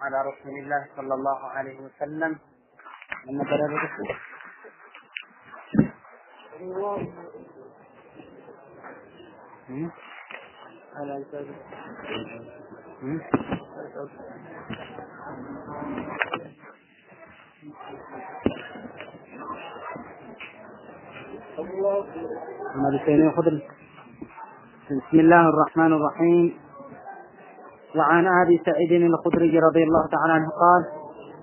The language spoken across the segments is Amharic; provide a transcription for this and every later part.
على رسول الله صلى الله عليه وسلم. لما بلغ الرسول على بسم الله الرحمن الرحيم. وعن ابي سعيد الخدري رضي الله تعالى عنه قال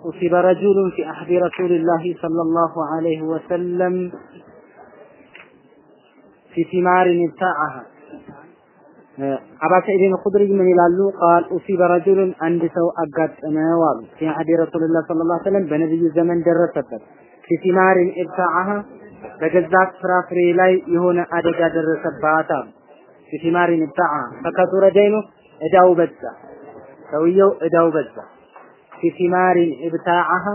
اصيب رجل في احد رسول الله صلى الله عليه وسلم في ثمار ابتاعها አባ ሰዒድ الخدري ምን ይላሉ ቃል ኡሲበ ረጁሉን አንድ ሰው አጋጠመው አሉ ፊ አህዲ ረሱልላህ ሰለላሁ ዐለይሂ ወሰለም በነብዩ ዘመን ደረሰበት ፊ ቲማሪን ኢብታዓሃ በገዛት ፍራፍሬ ላይ የሆነ አደጋ ደረሰባት አሉ ፊ ቲማሪን ኢብታዓሃ ፈከቱረ ደይኑ እዳው በዛ። ሰውየው እዳው በዛ። ፊ ቲማሪን ኢብታዓሃ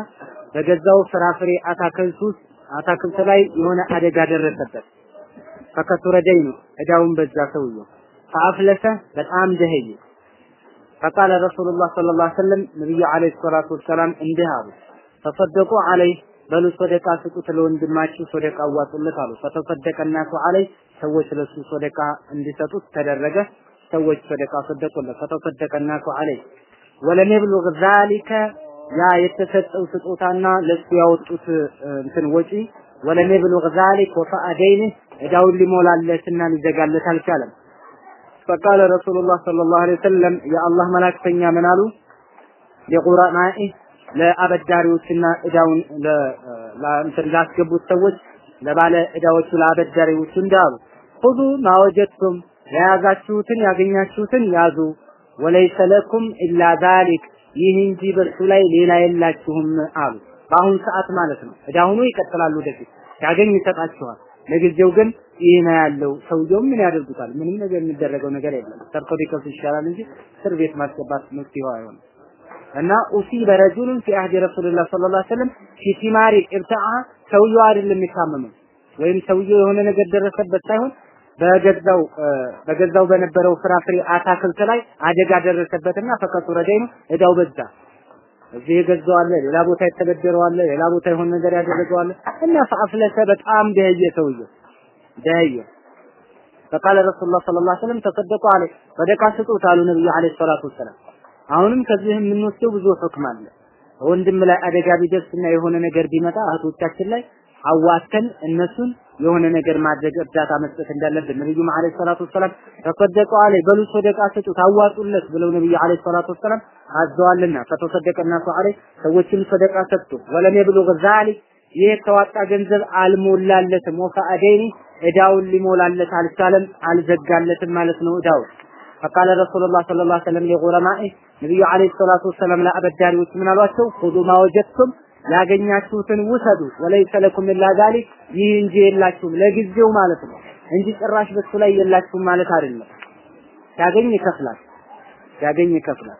በገዛው ፍራፍሬ አታክልት አታክልት ላይ የሆነ አደጋ ደረሰበት። ፈከቱረ ደይኑ እዳውን በዛ ሰውየው። ፈአፍለሰ በጣም ደኸየ። ፈቃለ ረሱሉላህ ሰለላሁ ዐለይሂ ወሰለም ነብዩ አለይሂ ሰላቱ ወሰላም እንዲህ አሉ። ተሰደቁ አለይ በሉ ሰደቃ ስጡት ለወንድማችሁ ሰደቃ አዋጡለት አሉ። ፈተሰደቀ ናሱ አለይ ሰዎች ለሱ ሰደቃ እንዲሰጡት ተደረገ ሰዎች ሰደቃ ሰደቁለት ፈተሰደቀ ናሱ አለይ ወለም የብሉግ ዛሊከ ያ የተሰጠው ስጦታና ለሱ ያወጡት እንትን ወጪ ወለም የብሉግ ዛሊክ ወፈአ ደይን እዳውን ሊሞላለትና ሊዘጋለት አልቻለም فقال رسول الله صلى الله عليه وسلم يا الله መላእክተኛ ምን አሉ ለቁራናኢ ለአበዳሪዎችና እዳውን ለእንትን ላስገቡት ሰዎች ለባለ እዳዎቹ ለአበዳሪዎቹ እንዳሉ ሁዱ ማወጀቱም የያዛችሁትን ያገኛችሁትን ያዙ ወለይሰ ለኩም ኢላ ዛሊክ ይህ እንጂ ላይ ሌላ የላችሁም አሉ በአሁን ሰዓት ማለት ነው እዳሁኑ ይቀጥላሉ ወደፊት ያገኝ ይሰጣችኋል ለጊዜው ግን ይህ ነው ያለው። ሰውየው ምን ያደርጉታል? ምንም ነገር የሚደረገው ነገር የለም። ሰርቶ ቢከሱ ይሻላል እንጂ እስር ቤት ማስገባት መፍትሄው አይሆንም። እና ኡሲበ ረጁሉን ፊ አህዲ ረሱልላህ ሰለላሁ ዐለይሂ ወሰለም ፊ ቲማሪ ኢብታአ ሰውየው አይደለም የሚታመመው ወይም ሰውየው የሆነ ነገር ደረሰበት ሳይሆን በገዛው በገዛው በነበረው ፍራፍሬ አታክልት ላይ አደጋ ደረሰበትና ፈከሱረ ደይኑ እዳው በዛ። እዚህ የገዛው አለ፣ ሌላ ቦታ የተበደረው አለ፣ ሌላ ቦታ የሆነ ነገር ያደረገው አለ እና ፈአፍለሰ በጣም ደህየ ሰውየው ደህየ فقال رسول الله صلى الله عليه وسلم تصدقوا عليه صدقه ስጡት አሉ ነብዩ አለይሂ ሰላቱ ወሰላም አሁንም ከዚህ የምንወስደው ብዙ ሁክም አለ ወንድም ላይ አደጋ ቢደርስና የሆነ ነገር ቢመጣ እህቶቻችን ላይ አዋተን እነሱን የሆነ ነገር ማድረግ እርዳታ መስጠት እንዳለብን ነብዩ አለይሂ ሰላቱ ወሰላም ተሰደቁ አለ በሉ ሰደቃ ስጡት አዋጡለት ብለው ነብዩ አለይሂ ሰላቱ ወሰላም አዘዋልና ከተሰደቀ الناس عليه ሰዎችም ሰደቃ ሰጡ ወለም የብሉግ ዛሊክ ይህ የተዋጣ ገንዘብ አልሞላለትም ወፈአደይኒ እዳውን ሊሞላለት አልቻለም አልዘጋለትም ማለት ነው እዳው فقال رسول الله صلى الله عليه وسلم لغرمائه ነብዩ አለይሂ ሰላቱ ወሰላም ለአበዳሪዎች ምን አሏቸው ሁዱ ማወጀቱም ያገኛችሁትን ውሰዱ ወለይሰ ለኩም ኢላ ዛሊክ ይህ እንጂ የላችሁም ለጊዜው ማለት ነው እንጂ ጭራሽ በሱ ላይ የላችሁም ማለት አይደለም ሲያገኝ ይከፍላል ሲያገኝ ይከፍላል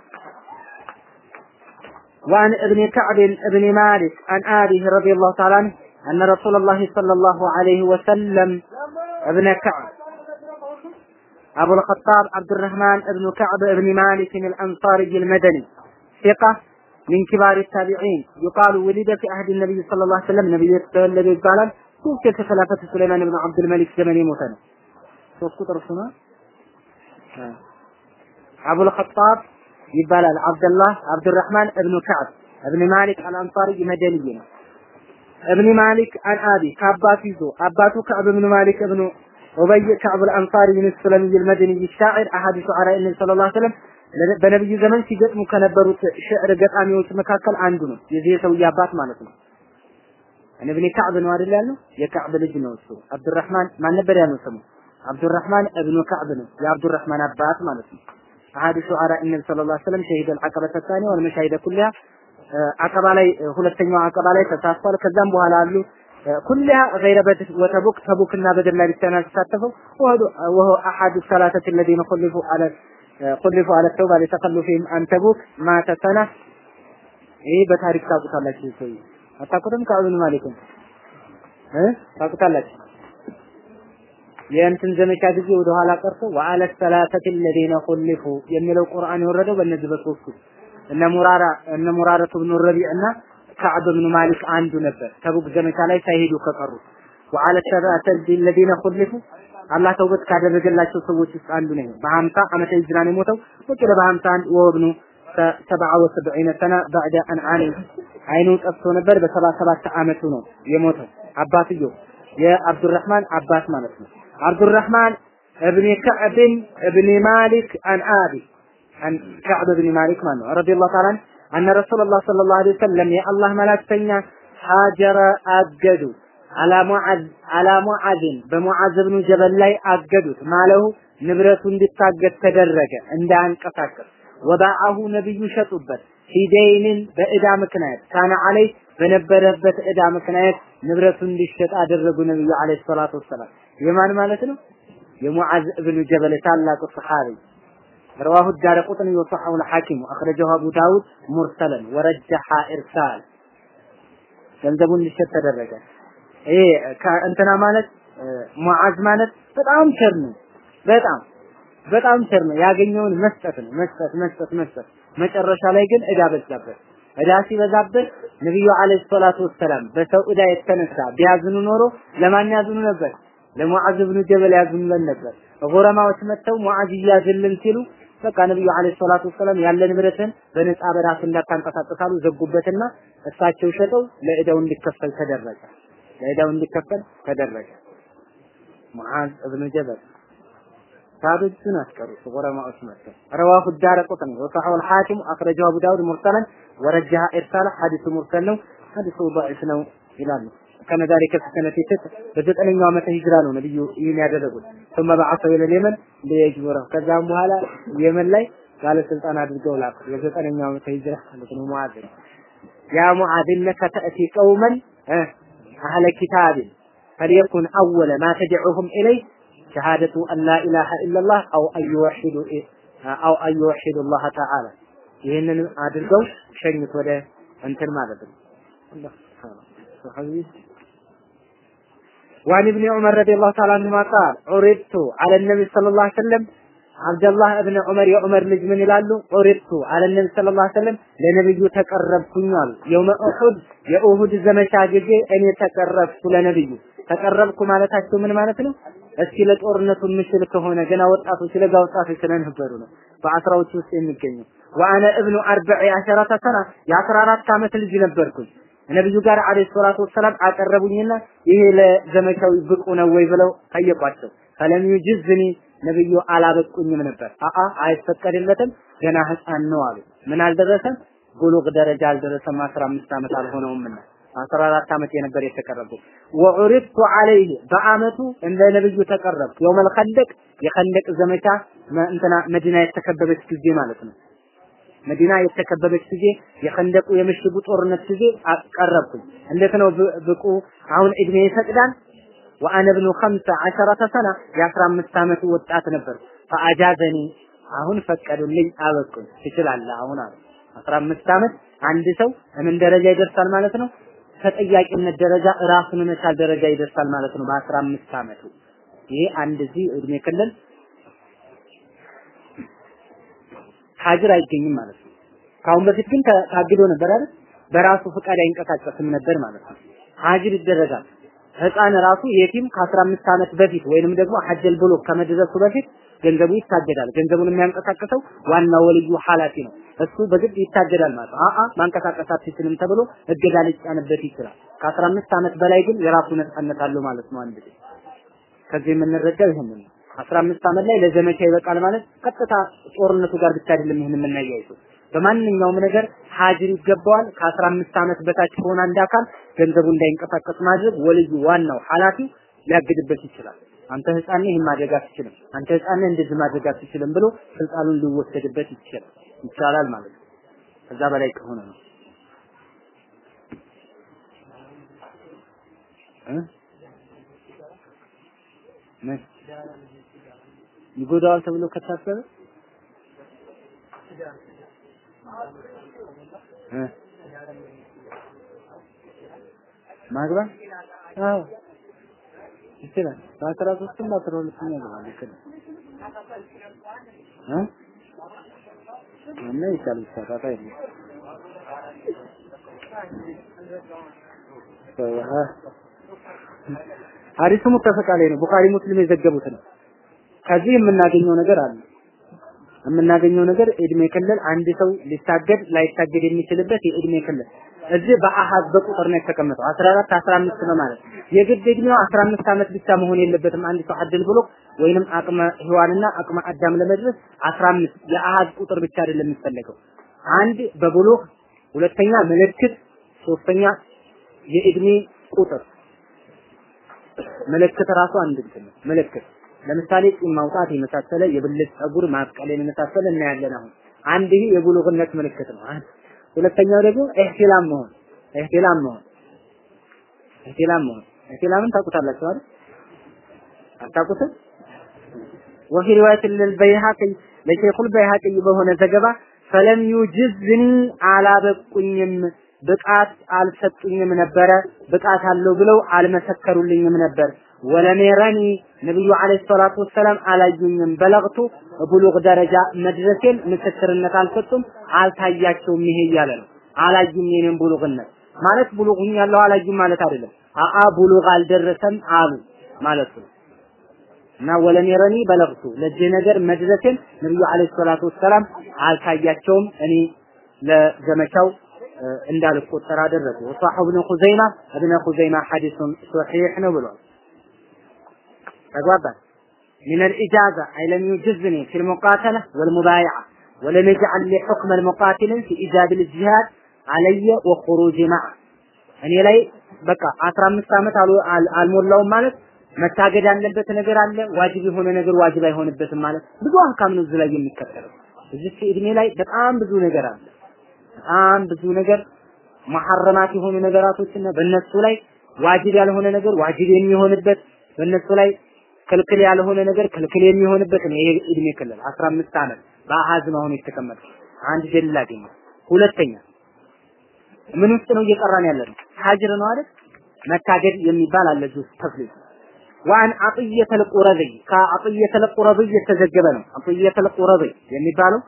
وعن ابن كعب ابن مالك عن آبه رضي الله تعالى عنه أن رسول الله صلى الله عليه وسلم ابن كعب أبو الخطاب عبد الرحمن ابن كعب ابن مالك الأنصاري المدني ثقة من كبار التابعين يقال ولد في عهد النبي صلى الله عليه وسلم نبي يتولد يقال توفي في خلافة سليمان بن عبد الملك زمن موتنا شوف كتر أبو الخطاب ይባላል አብደላህ አብዱራህማን እብኑ ከዕብ እብን ማሊክ አልአንሳሪ መደንይ ነው። እብን ማሊክ አን አቢ ከአባቱ ይዞ አባቱ ከዕብ እብኑ ማሊክ እብኑ ኡበይ ከዕብ አልአንሳሪ ምን ስለሚይ المدني الشاعر احد شعراء النبي صلى الله عليه وسلم በነብዩ ዘመን ሲገጥሙ ከነበሩት ሽዕር ገጣሚዎች መካከል አንዱ ነው። የዚህ ሰውዬ አባት ማለት ነው። እብን ከዕብ ነው አይደል ያለው? የከዕብ ልጅ ነው እሱ። አብዱራህማን ማን ነበር ያለው ስሙ? አብዱራህማን እብኑ ከዕብ ነው። የአብዱራህማን አባት ማለት ነው። አሐዱ ሹዓራ ኢነቢ ሰለላሁ ዐለይሂ ወሰለም ሸሂደል ዐቀበተ ታኒያ ወል መሻሂደ ኩሊያ አቀባ ላይ ሁለተኛው አቀባ ላይ ተሳትፏል። ከዛም በኋላ አሉ ኩሊያ ገይረ በድር ወተቡክ ተቡክና በድር ላይ ብቻ ነው የተሳተፈው። ወሆ አሐዱ ሰላተት الذين خلفوا على خلفوا على التوبة لتخلفهم عن تبوك مات سنة ይሄ በታሪክ ታውቁታላችሁ። ሰው አታውቁትም? ከአብን ማሊክም እ ታውቁታላችሁ የእንትን ዘመቻ ጊዜ ወደ ኋላ ቀርቶ ወአለ ሰላሰት الذين خلفوا የሚለው ቁርአን የወረደው በእነዚህ በሶስቱ እነ ሙራራ እነ ሙራረቱ ብኑ ረቢዕና ከዕብ ብኑ ማሊክ አንዱ ነበር። ተቡክ ዘመቻ ላይ ሳይሄዱ ከቀሩ ወዓለ ሰብዓተ الذين خلفوا አላህ ተውበት ካደረገላቸው ሰዎች ውስጥ አንዱ ነው። በሀምሳ ዓመተ ሂጅራ ነው የሞተው። በሀምሳ አንድ ወብኑ ሰብዓ ወሰብዒነ ሰና ባዕደ አን ዓኒ አይኑ ጠፍቶ ነበር። በሰባ ሰባት ዓመቱ ነው የሞተው። አባትየው የአብዱራህማን አባት ማለት ነው። አብዱራህማን እብኒ ከዕብን እብኒ ማሊክ አን አን ከዕብ እብኒ ማሊክ ማለት ነው ረዲየላሁ ተዓላ አነ ረሱላላህ ሰለላሁ ዐለይሂ ወሰለም የአላህ መላክተኛ ሀጀረ አገዱ አላ ሙዓዝ አላ ሙዓዝን በሙዓዝ ብኑ ጀበል ላይ አገዱት ማለሁ ንብረቱ እንዲታገድ ተደረገ እንዳያንቀሳቀስ ወባአሁ ነብዩ ሸጡበት ሂደይንን በእዳ ምክንያት ካነ አለይ በነበረበት እዳ ምክንያት ንብረቱ እንዲሸጥ አደረጉ ነብዩ አለይሂ ሰላቱ ወሰላም የማን ማለት ነው የሙዓዝ እብኑ ጀበል ታላቁ ሰሐቢ رواه الدار قطني وصححه الحاكم أخرجه أبو داود مرسلا ورجح إرسال ገንዘቡን እንዲሸጥ ተደረገ። ይሄ እንትና ማለት ሙዓዝ ማለት በጣም ቸር ነው። በጣም በጣም ቸር ነው። ያገኘውን መስጠት ነው። መስጠት መስጠት መስጠት። መጨረሻ ላይ ግን እዳ በዛበት። እዳ ሲበዛበት ነብዩ አለይሂ ሰላቱ ወሰላም በሰው እዳ የተነሳ ቢያዝኑ ኖሮ ለማን ያዝኑ ነበር? ለሙዓዝ ብኑ ጀበል ያዝኑለን ነበር። ጎረማዎች መጥተው ሙዓዝ ይያዝልን ሲሉ በቃ ነብዩ አለይሂ ሰላቱ ወሰላም ያለ ንብረትን በነፃ በራስ እንዳታንቀሳቀሳሉ ዘጉበትና እሳቸው ሸጠው ለእዳው እንዲከፈል ተደረገ። ለእዳው እንዲከፈል ተደረገ። ሙዓዝ እብኑ ጀበል ሳዶቹን አስቀሩት ጎረማዎች መጥተው ረዋሁ ዳረ ቁጥኒ ወሰሐው الحاكم اخرجه ابو داود مرسلا ورجح ارسال حديث مرسل ነው ሐዲሱ ضعيف ነው ይላሉ ከነ ذلك في سنة ست በዘጠነኛው ዓመተ ሂጅራ ነው ነብዩ ይህን ያደረጉት ثم بعثه الى اليمن ليجبره ከዛም በኋላ የመን ላይ ባለስልጣን አድርገው ላኩ የዘጠነኛው ዓመተ ሂጅራ ማለት ነው ሙዓዝ ያ ሙዓዝ انك تاتي قوما اهل كتاب فليكن اول ما تدعوهم اليه شهادة أن لا إله إلا الله أو أن يوحدوا أو أن يوحدوا الله تعالى ይህንን አድርገው ሸኝት ወደ እንትን ማለት ነው አላህ ሱብሃነሁ وعن ابن عمر رضي الله تعالى عنهما قال عرضت على النبي صلى الله عليه وسلم አብደላህ እብነ ዑመር የዑመር ልጅ ምን ይላሉ? ዑሪቱ አለ ነብ ሰለላሁ ዐለይሂ ወሰለም ለነብዩ ተቀረብኩኝ አሉ። የውመ ኡሁድ የኡሁድ ዘመቻ ጊዜ እኔ ተቀረብኩ ለነብዩ ተቀረብኩ ማለታቸው ምን ማለት ነው? እስኪ ለጦርነቱ የምችል ከሆነ ገና ወጣቶች ለጋ ወጣቶች ስለነበሩ ነው በአስራዎች ውስጥ የሚገኙ ወአነ እብኑ አርበዕ አሸራተ ሰና የአስራ አራት ዓመት ልጅ ነበርኩኝ። ነብዩ ጋር አለይሂ ሰላቱ ወሰላም አቀረቡኝና ይሄ ለዘመቻው ብቁ ነው ወይ ብለው ጠየቋቸው። ፈለም ዩጅዝኒ ነብዩ አላበቁኝም ነበር። አአ አይፈቀድለትም ገና ህፃን ነው አሉ። ምን አልደረሰም? ጉሉግ ደረጃ አልደረሰም። 15 ዓመት አልሆነውምና 14 ዓመት የነበር የተቀረብኩት ወዑሪድቱ አለይህ በአመቱ እንደ ነብዩ ተቀረብኩ የውመል ኸንደቅ የኸንደቅ ዘመቻ እንትና መዲና የተከበበች ጊዜ ማለት ነው። መዲና የተከበበች ጊዜ የኸንደቁ የምሽጉ ጦርነት ጊዜ ቀረብኩኝ። እንዴት ነው ብቁ? አሁን እድሜ ይፈቅዳል ወአነ ብኑ ኸምሰ ዐሸረተ ሰና የአስራ አምስት ዓመት ወጣት ነበር። ፈአጃዘኒ አሁን ፈቀዱልኝ አበቁኝ። ትችላለህ አሁን አሉ። አስራ አምስት ዓመት አንድ ሰው ምን ደረጃ ይደርሳል ማለት ነው? ተጠያቂነት ደረጃ ራሱን መቻል ደረጃ ይደርሳል ማለት ነው። በአስራ አምስት ዓመቱ ይሄ አንድ እዚህ እድሜ ክልል ሀጅር አይገኝም ማለት ነው። ካሁን በፊት ግን ታግዶ ነበር አይደል? በራሱ ፍቃድ አይንቀሳቀስም ነበር ማለት ነው። ሀጅር ይደረጋል ህፃን ራሱ የቲም ከ15 ዓመት በፊት ወይንም ደግሞ ሐጀል ብሎ ከመድረሱ በፊት ገንዘቡ ይታገዳል። ገንዘቡን የሚያንቀሳቅሰው ዋና ወልዩ ኃላፊ ነው። እሱ በግድ ይታገዳል ማለት ነው። አአ ማንቀሳቀስ አትችልም ተብሎ እገዳ ሊጫንበት ይችላል። ከ15 ዓመት በላይ ግን የራሱ ነፃነት አለው ማለት ነው። አንድ ከዚህ የምንረዳው ይሄንን ነው። 15 ዓመት ላይ ለዘመቻ ይበቃል ማለት ቀጥታ ጦርነቱ ጋር ብቻ አይደለም ይሄን የምናያይዘው በማንኛውም ነገር ሀጅር ይገባዋል። ከ15 ዓመት በታች ከሆነ አንድ አካል ገንዘቡ እንዳይንቀሳቀስ ማድረግ ወልዩ ዋናው ኃላፊው ሊያግድበት ይችላል። አንተ ህፃን ነህ ማድረግ አትችልም፣ አንተ ህፃን ነህ እንደዚህ ማድረግ አትችልም ብሎ ስልጣኑን ሊወሰድበት ይችላል ይቻላል ማለት ነው። ከዛ በላይ ከሆነ ነው ይጎዳዋል ተብሎ ከታሰበ ማግባት አዎ። ይችላል። በአስራ ሶስትም በአስራ ሁለትም ያገባል ይችላል። እና ይቻል ይሰራታ ይሄ ሐዲሱ ሙተፈቅ ዐለይሂ ነው። ቡኻሪ ሙስሊም የዘገቡት ነው። ከዚህ የምናገኘው ነገር አለ። የምናገኘው ነገር እድሜ ክልል አንድ ሰው ሊታገድ ላይታገድ የሚችልበት የእድሜ ክልል እዚህ በአሃዝ በቁጥር ነው የተቀመጠው። 14 15 ነው ማለት የግድ እድሜው 15 ዓመት ብቻ መሆን የለበትም። አንድ ሰው አድል ብሎ ወይንም አቅመ ሔዋንና አቅመ አዳም ለመድረስ 15 የአሃዝ ቁጥር ብቻ አይደለም የሚፈለገው። አንድ በብሉግ ሁለተኛ ምልክት ሶስተኛ የእድሜ ቁጥር። ምልክት ራሱ አንድ ነው። ምልክት ለምሳሌ ጢም ማውጣት የመሳሰለ የብልት ጸጉር ማብቀልን የመሳሰለ እናያለን አሁን። አንድ ይሄ የብሉግነት ምልክት ነው። ሁለተኛው ደግሞ ኢህቲላም መሆን ኢህቲላም መሆን ኢህቲላም መሆን። ኢህቲላምን ታውቁታላችሁ አይደል? አታውቁትም? ወፊ ሪዋየት ለልበይሃቂ ለሼኹል በይሃቂ በሆነ ዘገባ ፈለም ዩጅዝኒ አላበቁኝም ብቃት አልሰጡኝም ነበረ ብቃት አለው ብለው አልመሰከሩልኝም ነበር ወለሜረኒ ነብዩ አለይሂ ሰላቱ ወሰላም አላዩኝም በለግቱ ብሉግ ደረጃ መድረሴን ምስክርነት አልሰጡም አልታያቸውም ይሄ እያለ ነው። አላዩም የኔን ብሉግነት ማለት ብሉግ ያለው አላዩም ማለት አይደለም። አአ ብሉግ አልደረሰም አሉ ማለት ነው። እና ወለሜረኒ በለግቱ ለዚህ ነገር መድረሴን ነብዩ አለይሂ ሰላቱ ወሰላም አልታያቸውም። እኔ ለዘመቻው እንዳልቆጠር አደረጉ። ወሷሁ ኢብኑ ኹዘይማ ኢብኑ ኹዘይማ ሐዲሱን ሶሒህ ነው ብሏል تقوى من الإجازة أي لم يجزني في المقاتلة والمبايعة ولم يجعل لي حكم المقاتل في إيجاب الجهاد علي وخروجي معه እኔ ላይ በቃ 15 ዓመት አልሞላውም ማለት መታገድ ያለበት ነገር አለ ዋጅብ የሆነ ነገር ዋጅብ አይሆንበትም ማለት ብዙ አህካም ነው እዚህ ላይ የሚከተለው እዚህ እድሜ ላይ በጣም ብዙ ነገር አለ በጣም ብዙ ነገር መሐረማት የሆኑ ነገራቶችና በእነሱ ላይ ዋጅብ ያልሆነ ነገር ዋጅብ የሚሆንበት በእነሱ ላይ ክልክል ያልሆነ ነገር ክልክል የሚሆንበት ይሄ እድሜ ክልል 15 ዓመት በአሃዝ ነው አሁን የተቀመጠው። አንድ ደሊል አገኘ። ሁለተኛ ምን ውስጥ ነው እየቀራን ያለ ነው? ሀጅር ነው አይደል? መታገድ የሚባል አለ እዚህ ውስጥ ተፍሊል ወአን አጥየተል ቁረቢ ከአጥየተል ቁረቢ የተዘገበ ነው። አጥየተል ቁረቢ የሚባለው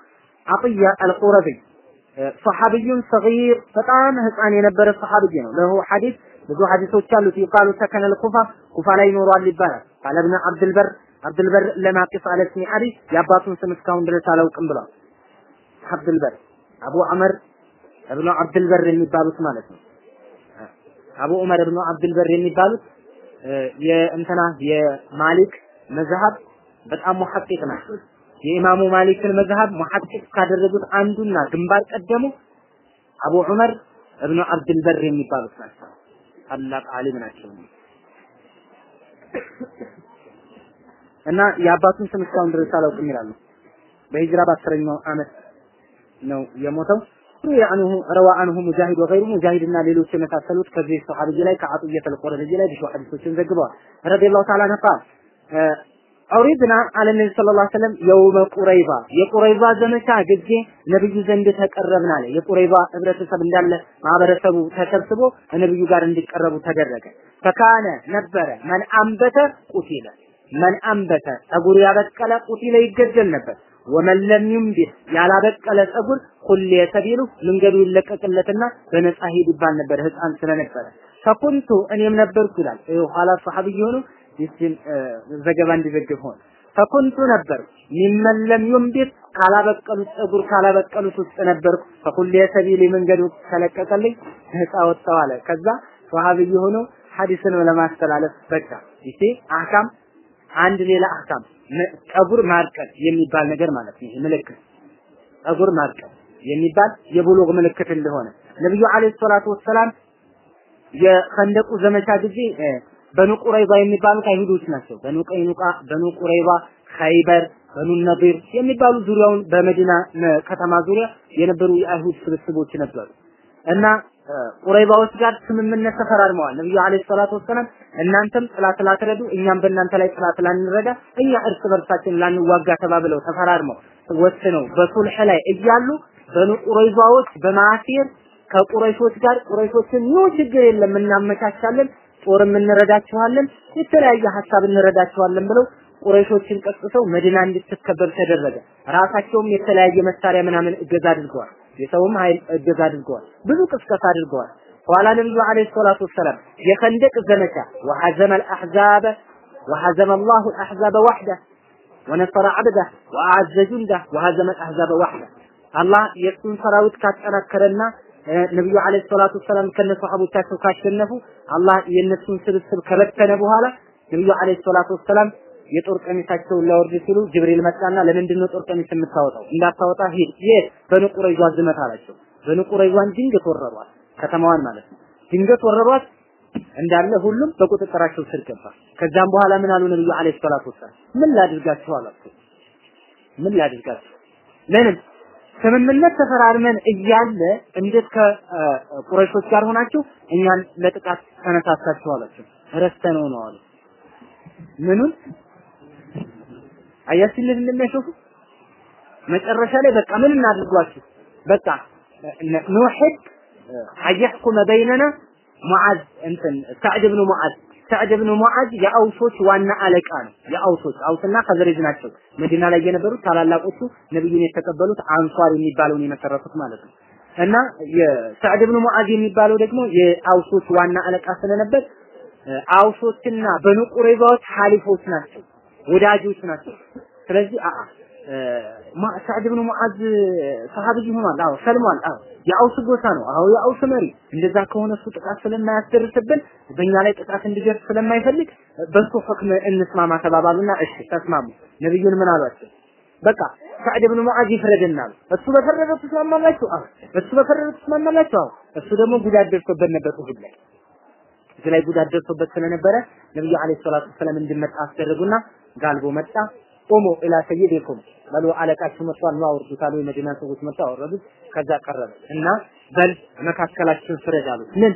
አጥያ አልቁረቢ ሰሐቢዩን ሰጊር በጣም ህፃን የነበረ ሰሐቢይ ነው። ለሁ ሐዲስ ብዙ ሐዲሶች አሉት። ይቃሉ ሰከነ ኩፋ ኩፋ ላይ ይኖሯል ይባላል። ቃለ ኢብኑ አብዱልበር አብዱልበር ለማቂስ አለ ስሚ አቢ የአባቱን ስም እስካሁን ድረስ አላውቅም ብሏል። አብዱልበር አቡ ዑመር እብኑ አብዱልበር የሚባሉት ማለት ነው። አቡ ዑመር እብኑ አብዱልበር የሚባሉት የእንትና የማሊክ መዝሀብ በጣም ሙሐቂቅ ናቸው። የኢማሙ ማሊክን መዝሀብ ሙሐቂቅ ካደረጉት አንዱና ግንባር ቀደሙ አቡ ዑመር እብኑ አብዱልበር የሚባሉት ናቸው። ታላቅ ዓሊም ናቸው። እና የአባቱን ስም እስካሁን ድረስ አላውቅም ይላሉ። በሂጅራ በአስረኛው ዓመት ነው የሞተው። ያንሁ ረዋ አንሁ ሙጃሂድ ወገይሩ ሙጃሂድና ሌሎች የመሳሰሉት ከዚህ ሰሃቢይ ላይ ከአጥየት አልቆረዚ ላይ ብዙ ሐዲሶችን ዘግበዋል። ረዲየላሁ ተዓላ ነፋ ዑሪድና አለ ነቢ ሰለላሁ ዐለይሂ ወሰለም የውመ ቁረይባ የቁረይባ ዘመቻ ጊዜ ነብዩ ዘንድ ተቀረብን አለ። የቁረይባ ህብረተሰብ እንዳለ ማህበረሰቡ ተሰብስቦ ነብዩ ጋር እንዲቀረቡ ተደረገ። فكان ነበረ من أنبت قتل من أنبت ጸጉር ያበቀለ قتل ይገደል ነበር። ومن لم ينبت ያላበቀለ ጸጉር خلي سبيله መንገዱ ይለቀቅለትና በነፃ ሂድ ይባል ነበር ህፃን ስለነበረ فكنت እኔም ነበርኩ ይላል ኋላ ሰሐቢይ ሆኖ ይችን ዘገባ እንዲዘግብ ሆነ። فكنت ነበር። ممن لم ካላበቀሉት ጸጉር ካላበቀሉት ውስጥ ነበርኩ። فخلي سبيلي መንገዱ ተለቀቀልኝ ነፃ ወጣው አለ። ከዛ ሰሐቢይ ሆኖ ሐዲስን ለማስተላለፍ በቃ። ይሄ አህካም አንድ ሌላ አህካም ጸጉር ማርቀል የሚባል ነገር ማለት ነው። ምልክት ጸጉር ማርቀል የሚባል የቡሉግ ምልክት እንደሆነ። ነብዩ አለይሂ ሰላቱ ወሰላም የኸንደቁ ዘመቻ ጊዜ በኑ ቁረይባ የሚባሉት አይሁዶች ናቸው። በኑ ቀይኑቃ፣ በኑ ቁረይባ፣ ኸይበር፣ በኑ ነቢር የሚባሉ ዙሪያውን በመዲና ከተማ ዙሪያ የነበሩ የአይሁድ ስብስቦች ነበሩ እና ቁረይባዎች ጋር ስምምነት ተፈራርመዋል። ነብዩ አለይሂ ሰላቱ ወሰላም እናንተም ጥላት ላትረዱ እኛም በእናንተ ላይ ጥላት ላንረዳ እኛ እርስ በርሳችን ላንዋጋ ተባብለው ተፈራርመው ወስነው በሱልህ ላይ እያሉ በኑ ቁረይዛዎች በማሲር ከቁረይሾች ጋር ቁረይሾችን ኑ ችግር የለም እናመቻቻለን፣ ጦርም እንረዳችኋለን፣ የተለያየ ሀሳብ እንረዳችኋለን ብለው ቁረይሾችን ቀስቅሰው መዲና እንድትከበብ ተደረገ። ራሳቸውም የተለያየ መሳሪያ ምናምን እገዛ አድርገዋል። የሰውም ኃይል እገዛ አድርገዋል። ብዙ ቅስቀሳ አድርገዋል። ኋላ ነብዩ አለይሂ ሰላቱ ወሰላም የኸንደቅ ዘመቻ ወሐዘመ አልአሕዛበ ወሐዘመ አላሁ አልአሕዛበ ወሕደ ወነሰረ ዐብደህ ወአዐዘ ጁንደህ ወሐዘመ አልአሕዛበ ወሕደ አላህ የእሱን ሰራዊት ካጠናከረና ነብዩ አለይሂ ሰላቱ ወሰላም ከነ ሰሃቦቻቸው ካሸነፉ አላህ የእነሱን ስብስብ ከበተነ በኋላ ነብዩ አለይሂ ሰላቱ ወሰላም የጦር ቀሚሳቸውን ሊያወርድ ሲሉ ጅብሪል መጣና ለምንድን ነው ጦር ቀሚስ የምታወጣው? እንዳታወጣ ሂድ። የት? በኑ ቁረይዟ ዝመት አላቸው። በኑ ቁረይዟን ድንገት ወረሯት፣ ከተማዋን ማለት ነው። ድንገት ወረሯት እንዳለ ሁሉም በቁጥጥራቸው ስር ገባ። ከዛም በኋላ ምን አሉ ነብዩ አለይሂ ሰላቱ ወሰላም? ምን ላድርጋችሁ አላቸው። ምን ላድርጋችሁ? ለምን ስምምነት ተፈራርመን እያለ እንዴት ከቁረይሾች ጋር ሆናችሁ እኛን ለጥቃት ተነሳሳችሁ አላቸው። ረስተነው ነው አሉ። ምኑን አያችሁ እንደሚያሾፉ መጨረሻ ላይ በቃ ምን እናድርጓችሁ በቃ ኑሕድ አየሕኩመ በይነና ሙዓዝ እንትን ሰዕድ ብኑ ሙዓዝ ሰዕድ ብኑ ሙዓዝ የአውሶች ዋና አለቃ ነው። የአውሶች አውስና ከዘሬጅ ናቸው። መዲና ላይ የነበሩት ታላላቆቹ ነብዩን የተቀበሉት አንሷር የሚባለውን የመሰረቱት ማለት ነው። እና የሰዕድ ብኑ ሙዓዝ የሚባለው ደግሞ የአውሶች ዋና አለቃ ስለነበር አውሶችና በኑ ቁረይዛዎች ሐሊፎች ናቸው፣ ወዳጆች ናቸው። ስለዚህ አአ ሰዕድ ብኑ ሙዓዝ ሰሃቢ ሆኗል። አዎ ሰልሟል። አዎ የአውስ ጎሳ ነው። አዎ የአውስ መሪ። እንደዛ ከሆነ እሱ ጥቃት ስለማያስደርስብን በእኛ ላይ ጥቃት እንዲደርስ ስለማይፈልግ በሱ ሁክም እንስማማ ተባባሉና እሺ ተስማሙ። ነብዩን ምን አሏቸው? በቃ ሰዕድ ብኑ ሙዓዝ ይፍረድናል። እሱ በፈረደው ትስማማላችሁ? አዎ እሱ በፈረደው ትስማማላችሁ? አዎ እሱ ደግሞ ጉዳት ደርሶበት ነበር ኡሁድ ላይ እዚህ ላይ ጉዳት ደርሶበት ስለነበረ ነብዩ አለይሂ ሰላቱ ወሰላም እንዲመጣ አስደረጉና ጋልቦ መጣ። ቆሞ ኢላ ሰይዲኩም በሉ አለቃችሁ መጥቷል ነው አውርዱት አሉ። የመዲና ሰዎች መጥተው አወረዱት። ከዛ ቀረበ እና በል መካከላችን ፍረድ አሉት። ምን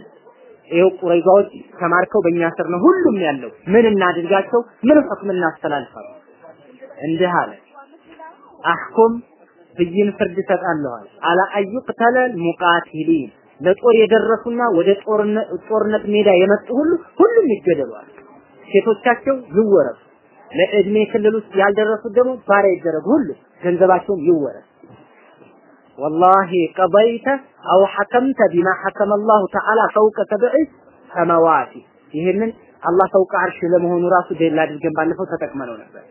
ይኸው ቁረይዛዎች ተማርከው በእኛ ስር ነው ሁሉም ያለው። ምን እናድርጋቸው? ምን ሁክም እናስተላልፋለን? እንዲህ አለ አህኩም ብይን ፍርድ እሰጣለሁ አላ አዩቅተለ ሙቃቲሊን ለጦር የደረሱና ወደ ጦርነት ሜዳ የመጡ ሁሉ ሁሉም ይገደሏል። ሴቶቻቸው ይወረሱ። ለእድሜ ክልል ውስጥ ያልደረሱት ደግሞ ባሪያ ይደረጉ። ሁሉ ገንዘባቸውም ይወረስ። ወላሂ ቀضይተ አው ሐከምተ ቢማ ሐከመ አላሁ ተዓላ ፈውቀ ሰብዕ ሰማዋቲ ይህንን አላህ ፈውቀ አርሽ ለመሆኑ ራሱ ደል አድርገን ባለፈው ተጠቅመነው ነበር።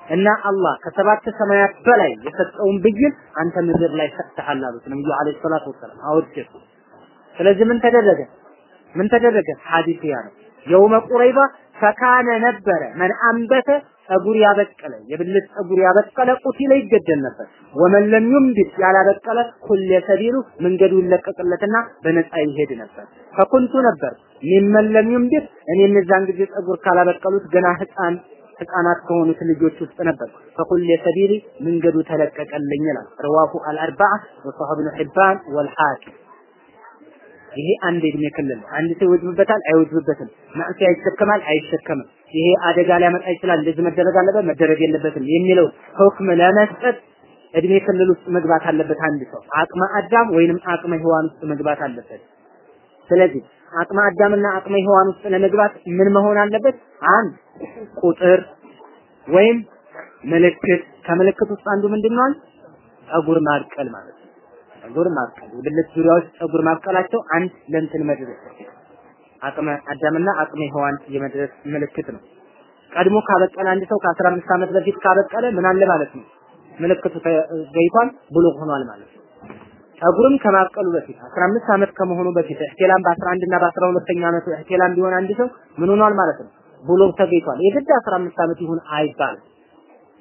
እና አላህ ከሰባት ሰማያት በላይ የሰጠውን ብይን አንተ ምድር ላይ ሰጥተሃል አሉት ነብዩ አለይሂ ሰላቱ ወሰላም አወደሱ። ስለዚህ ምን ተደረገ? ምን ተደረገ? ሐዲስ ያ ነው። የውመ ቁረይባ ፈካነ ነበረ መን አንበተ ጸጉር ያበቀለ የብልት ጸጉር ያበቀለ ቁቲለ ይገደል ነበር። ወመን ለም ዩምቢት ያላበቀለ ኩል ሰቢሉ መንገዱ ይለቀቅለትና በነፃ ይሄድ ነበር። ፈኩንቱ ነበር ሚመን ለም ዩምቢት እኔ እነዛን ጊዜ ጸጉር ካላበቀሉት ገና ህፃን ህፃናት ከሆኑት ልጆች ውስጥ ነበር። ፈኩል ሰቢሊ መንገዱ ተለቀቀልኝ ይላል። ረዋሁ አልአርባዓ ወሰሐብ ኢብኑ ሒባን ወልሐኪም ይሄ አንድ እድሜ ክልል ነው። አንድ ሰው ይወጅብበታል አይወጅብበትም፣ ማዕሲያ ይሸከማል አይሸከምም፣ ይሄ አደጋ ሊያመጣ ይችላል፣ እንደዚህ መደረግ አለበት መደረግ የለበትም የሚለው ሁክም ለመስጠት እድሜ ክልል ውስጥ መግባት አለበት። አንድ ሰው አቅመ አዳም ወይንም አቅመ ሔዋን ውስጥ መግባት አለበት። ስለዚህ አቅመ አዳምና አቅመ ሔዋን ውስጥ ለመግባት ምን መሆን አለበት? አንድ ቁጥር ወይም ምልክት። ከምልክት ውስጥ አንዱ ምንድን ነው? ጸጉር ማብቀል ማለት ነው። ጸጉር ማብቀል የብልት ዙሪያዎች ጸጉር ማብቀላቸው አንድ ለእንትን መድረስ አቅመ አዳምና አቅመ ሔዋን የመድረስ ምልክት ነው። ቀድሞ ካበቀለ አንድ ሰው ከአስራ አምስት ዓመት በፊት ካበቀለ ምን አለ ማለት ነው? ምልክቱ ተገይቷል፣ ብሉግ ሆኗል ማለት ነው። ጸጉርም ከማብቀሉ በፊት 15 ዓመት ከመሆኑ በፊት እህቴላም በ11 እና በ12ኛ ዓመቱ እህቴላም ቢሆን አንድ ሰው ምን ሆኗል ማለት ነው? ብሉግ ተገይቷል። የግድ 15 ዓመት ይሁን አይባልም።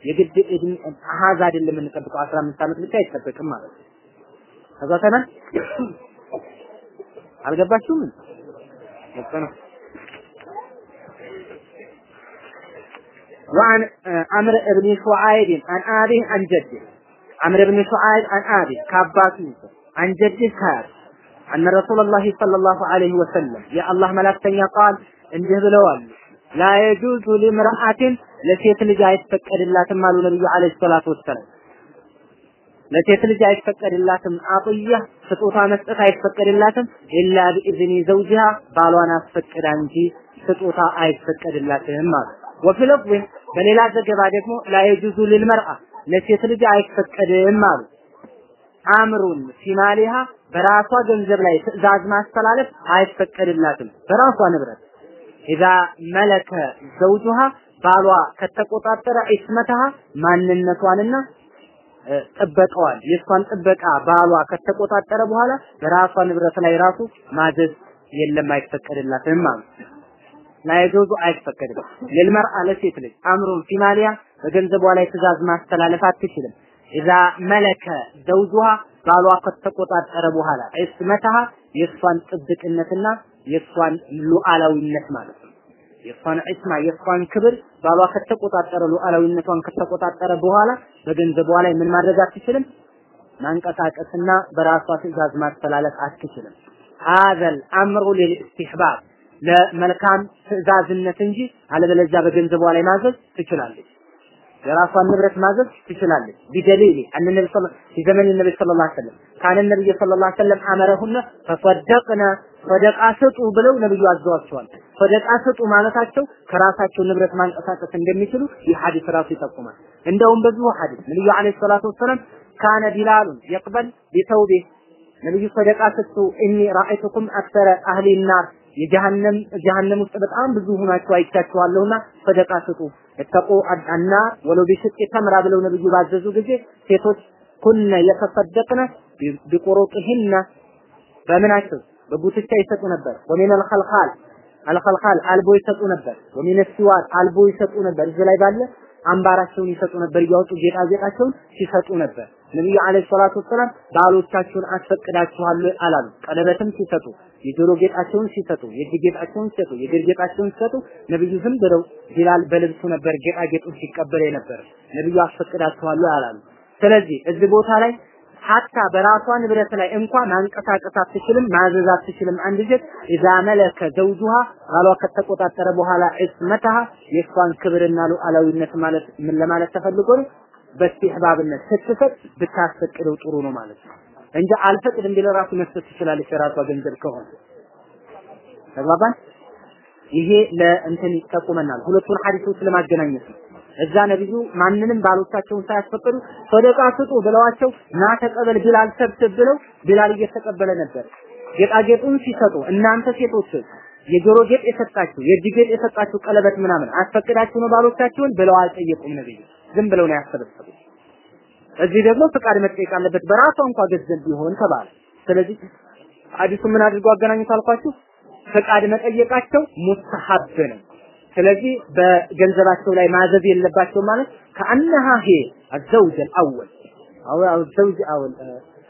የግድ አሃዝ አይደለም የምንጠብቀው 15 ዓመት ብቻ አይጠበቅም ማለት ነው። ተጓተናል አልገባችሁም? ግልጽ ነው። وعن عمرو بن شعيب عن أبيه عن جده عمرو بن شعيب عن أبيه كاباتي عن جده قال أن رسول الله صلى الله عليه وسلم يا الله ملاكتنيا قال እንዲህ ብለዋል ላ የጁዙ ሊምርአትን ለሴት ልጅ አይፈቀድላትም አሉ ነብዩ አለይሂ ሰላቱ ወሰላም ለሴት ልጅ አይፈቀድላትም አጥያ ስጦታ መስጠት አይፈቀድላትም ኢላ ቢኢዝኒ ዘውጂሃ ባሏን አስፈቅዳ እንጂ ስጦታ አይፈቀድላትም ማለት ወፊ በሌላ ዘገባ ደግሞ ላ የጁዙ ሊልመርአ ለሴት ልጅ አይፈቀድም አሉ። አምሩን ፊማሊሃ በራሷ ገንዘብ ላይ ትዕዛዝ ማስተላለፍ አይፈቀድላትም። በራሷ ንብረት ኢዛ መለከ ዘውጁሃ ባሏ ከተቆጣጠረ ኢስመተሃ ማንነቷንና ጥበቃዋን የእሷን ጥበቃ ባሏ ከተቆጣጠረ በኋላ በራሷ ንብረት ላይ ራሱ ማዘዝ የለም አይፈቀድላትም ማለት ላይጆዙ አይፈቀድም። ለልመርአ ለሴት ልጅ አምሩን ፊማሊያ በገንዘቧ ላይ ትእዛዝ ማስተላለፍ አትችልም። ኢዛ መለከ ዘውጁሃ ባሏ ከተቆጣጠረ በኋላ እስመተሃ የእሷን ጥብቅነትና የእሷን ሉዓላዊነት ማለት ነው። የእሷን እስማ የእሷን ክብር ባሏ ከተቆጣጠረ ሉዓላዊነቷን ከተቆጣጠረ በኋላ በገንዘቧ ላይ ምን ማድረግ አትችልም? ማንቀሳቀስና በራሷ ትእዛዝ ማስተላለፍ አትችልም። ሀዘል አምሩ ሊልእስትሕባብ ለመልካም ትእዛዝነት እንጂ አለበለዚያ በገንዘቧ ላይ ማዘዝ ትችላለች። የራሷን ንብረት ማዘዝ ትችላለች። ቢደሊል አን ነብይ ሰለላሁ ዐለይሂ ዘመን ነብይ ሰለላሁ ዐለይሂ ወሰለም ካነ ነብይ ሰለላሁ ዐለይሂ ወሰለም አመረሁነ ፈሰደቅነ ሰደቃ ስጡ ብለው ነብዩ አዘዋቸዋል። ሰደቃ ስጡ ማለታቸው ከራሳቸው ንብረት ማንቀሳቀስ እንደሚችሉ ይህ ሐዲስ ራሱ ይጠቁማል። እንደውም በዚሁ ሐዲስ ነብዩ ዐለይሂ ሰላቱ ወሰላም ካነ ቢላሉን የቅበል ቢተውቤ ነብዩ ሰደቃ ስጡ እኒ ራአይቱኩም አክሰረ አህሊ ናር የጀሃነም ጀሃነም ውስጥ በጣም ብዙ ሆናችሁ አይቻችኋለሁና ሰደቃ ስጡ እተቁ አና ወለው ቢሽቅ ተምራ ብለው ነብዩ ባዘዙ ጊዜ ሴቶች ኩነ የተሰደቅነ ቢቁሩቅህነ በምናቸው በጉትቻ ይሰጡ ነበር። ወሚን አልኸልኻል አልኸልኻል አልቦ ይሰጡ ነበር። ወሚን ሲዋር አልቦ ይሰጡ ነበር። እዚህ ላይ ባለ አምባራቸውን ይሰጡ ነበር። እያወጡ ጌጣጌጣቸውን ሲሰጡ ነበር። ነብዩ አለይሂ ሰላቱ ወሰላም ባሎቻችሁን አስፈቅዳችኋል አላሉ። ቀለበትም ሲሰጡ፣ የጆሮ ጌጣቸውን ሲሰጡ፣ የእጅ ጌጣቸውን ሲሰጡ፣ የእግር ጌጣቸውን ሲሰጡ ነብዩ ዝም ብለው ቢላል በልብሱ ነበር ጌጣጌጡን ሲቀበል የነበረ። ነብዩ አስፈቅዳችኋል አላሉ። ስለዚህ እዚህ ቦታ ላይ ሀታ በራሷ ንብረት ላይ እንኳን ማንቀሳቀስ አትችልም፣ ማዘዝ አትችልም። አንድ ሴት ኢዛ መለከ ዘውጁሃ ባሏ ከተቆጣጠረ በኋላ እስመተሃ የእሷን ክብርና ሉዓላዊነት ማለት ምን ለማለት ተፈልጎ ነው? በስትህባብነት ስትሰጥ ብታስፈቅደው ጥሩ ነው ማለት ነው እንጂ አልፈቅድም ቢል ራሱ መስጠት ትችላለች የራሷ ገንዘብ ከሆነ ተግባባን። ይሄ ለእንትን ይጠቁመናል። ሁለቱን ሐዲሶች ለማገናኘት ነው። እዛ ነብዩ ማንንም ባሎቻቸውን ሳያስፈቅዱ ሰደቃ ስጡ ብለዋቸው ና ተቀበል ቢላል ሰብስብ ብለው ቢላል እየተቀበለ ነበር። ጌጣጌጡን ሲሰጡ እናንተ ሴቶች የጆሮ ጌጥ የሰጣችሁ የእጅ ጌጥ የሰጣችሁ ቀለበት ምናምን አስፈቅዳችሁ ነው ባሎቻችሁን ብለው አልጠየቁም ነብዩ። ዝም ብለው ነው ያሰበሰቡት። እዚህ ደግሞ ፍቃድ መጠየቅ አለበት በራሷ እንኳ ገንዘብ ቢሆን ተባለ። ስለዚህ ሐዲሱ ምን አድርጎ አገናኙት አልኳችሁ? ፍቃድ መጠየቃቸው ሙስተሐብ ነው። ስለዚህ በገንዘባቸው ላይ ማዘዝ የለባቸው ማለት ከአነሃ ሄ አዘውጅ አልአወል አው አዘውጅ አወል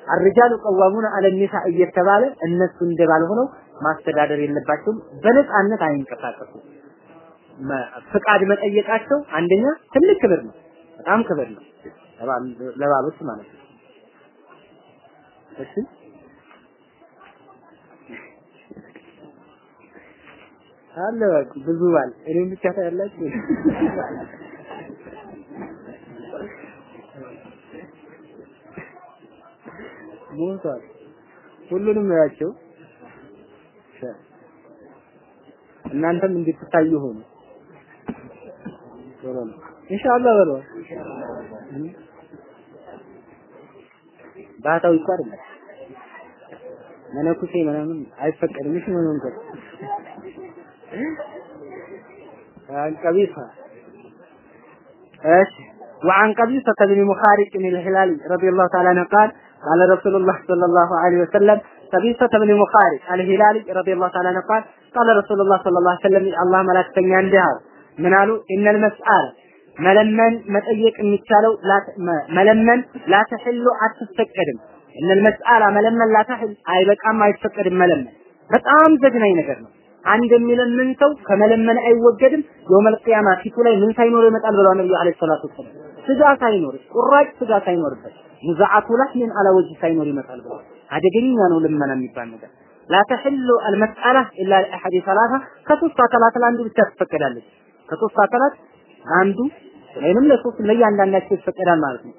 አርጃሉ ቀዋሙን አለ ኒሳ እየተባለ እነሱ እንደባል ሆነው ማስተዳደር የለባቸውም። በነፃነት አይንቀሳቀሱ። ፍቃድ መጠየቃቸው አንደኛ ትልቅ ክብር ነው፣ በጣም ክብር ነው ለባሎች ማለት ነው። እሺ አለ ብዙ ባል እኔም ብቻ ታያላችሁ። ሞቷል። ሁሉንም ያቸው እናንተም እንድትታዩ ሆኑ። ቶሎ ነው ኢንሻአላህ በለው። ባህታዊ እኮ አይደለም መነኩሴ ምናምን አይፈቀድም። እሺ ምን عن قبيصة ايش وعن قبيصة بن مخارج الهلالي رضي الله تعالى عنه قال قال رسول الله صلى الله عليه وسلم قبيصة بن مخارج الهلالي رضي الله تعالى عنه قال قال رسول الله صلى الله عليه وسلم الله ملاكተኛ እንዲህ አለ ምን አሉ ان المسألة መለመን መጠየቅ የሚቻለው መለመን ላተሕሉ አትፈቀድም። እነ መስአላ መለመን ላተሕል አይበቃም፣ አይፈቀድም። መለመን በጣም ዘግናኝ ነገር ነው። አንድ የሚለምን ሰው ከመለመን አይወገድም። የውመል ቂያማ ፊቱ ላይ ምን ሳይኖር ይመጣል ብለዋል ነብዩ አለይሂ ሰላቱ ወሰላም። ስጋ ሳይኖር ቁራጭ ስጋ ሳይኖርበት ሙዛዓቱ ለህምን አላ ወጅ ሳይኖር ይመጣል ብለዋል። አደገኛ ነው ልመና የሚባል ነገር። ላ ተሕሉ አልመስአላ ኢላ ለአሐድ ሰላሳ ከሶስት አካላት ለአንዱ ብቻ ትፈቀዳለች። ከሶስት አካላት አንዱ ወይንም ለሶስት ለእያንዳንዳቸው ይፈቀዳል ማለት ነው።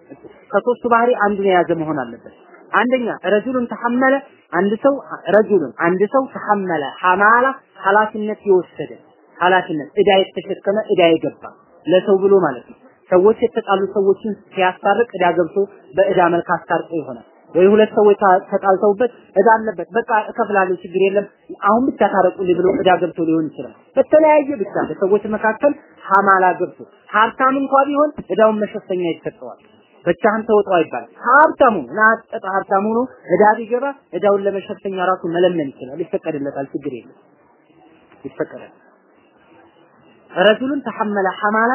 ከሶስቱ ባህሪ አንዱን የያዘ መሆን አለበት። አንደኛ ረጁሉን ተሐመለ አንድ ሰው ረጁሉን አንድ ሰው ተሐመለ ሐማላ ኃላፊነት የወሰደ ኃላፊነት እዳ የተሸከመ እዳ የገባ ለሰው ብሎ ማለት ነው። ሰዎች የተጣሉ ሰዎችን ሲያስታርቅ እዳ ገብቶ በእዳ መልክ አስታርቆ ይሆናል። ወይ ሁለት ሰዎች ተጣልተውበት እዳ አለበት በቃ እከፍላለሁ ችግር የለም አሁን ብቻ ታረቁልኝ ብሎ እዳ ገብቶ ሊሆን ይችላል። በተለያየ ብቻ በሰዎች መካከል ሐማላ ገብቶ ሀብታም እንኳ ቢሆን እዳውን መሸፈኛ ይሰጠዋል። ብቻህን ተወጣው አይባል። ሀብታሙ ናጠጣ ሀብታሙ ነው እዳ ቢገባ እዳውን ለመሸፈኛ ራሱ መለመን ይችላል፣ ይፈቀድለታል፣ ችግር የለም ይፈቀዳል። ረጁሉን ተሐመለ ሐማላ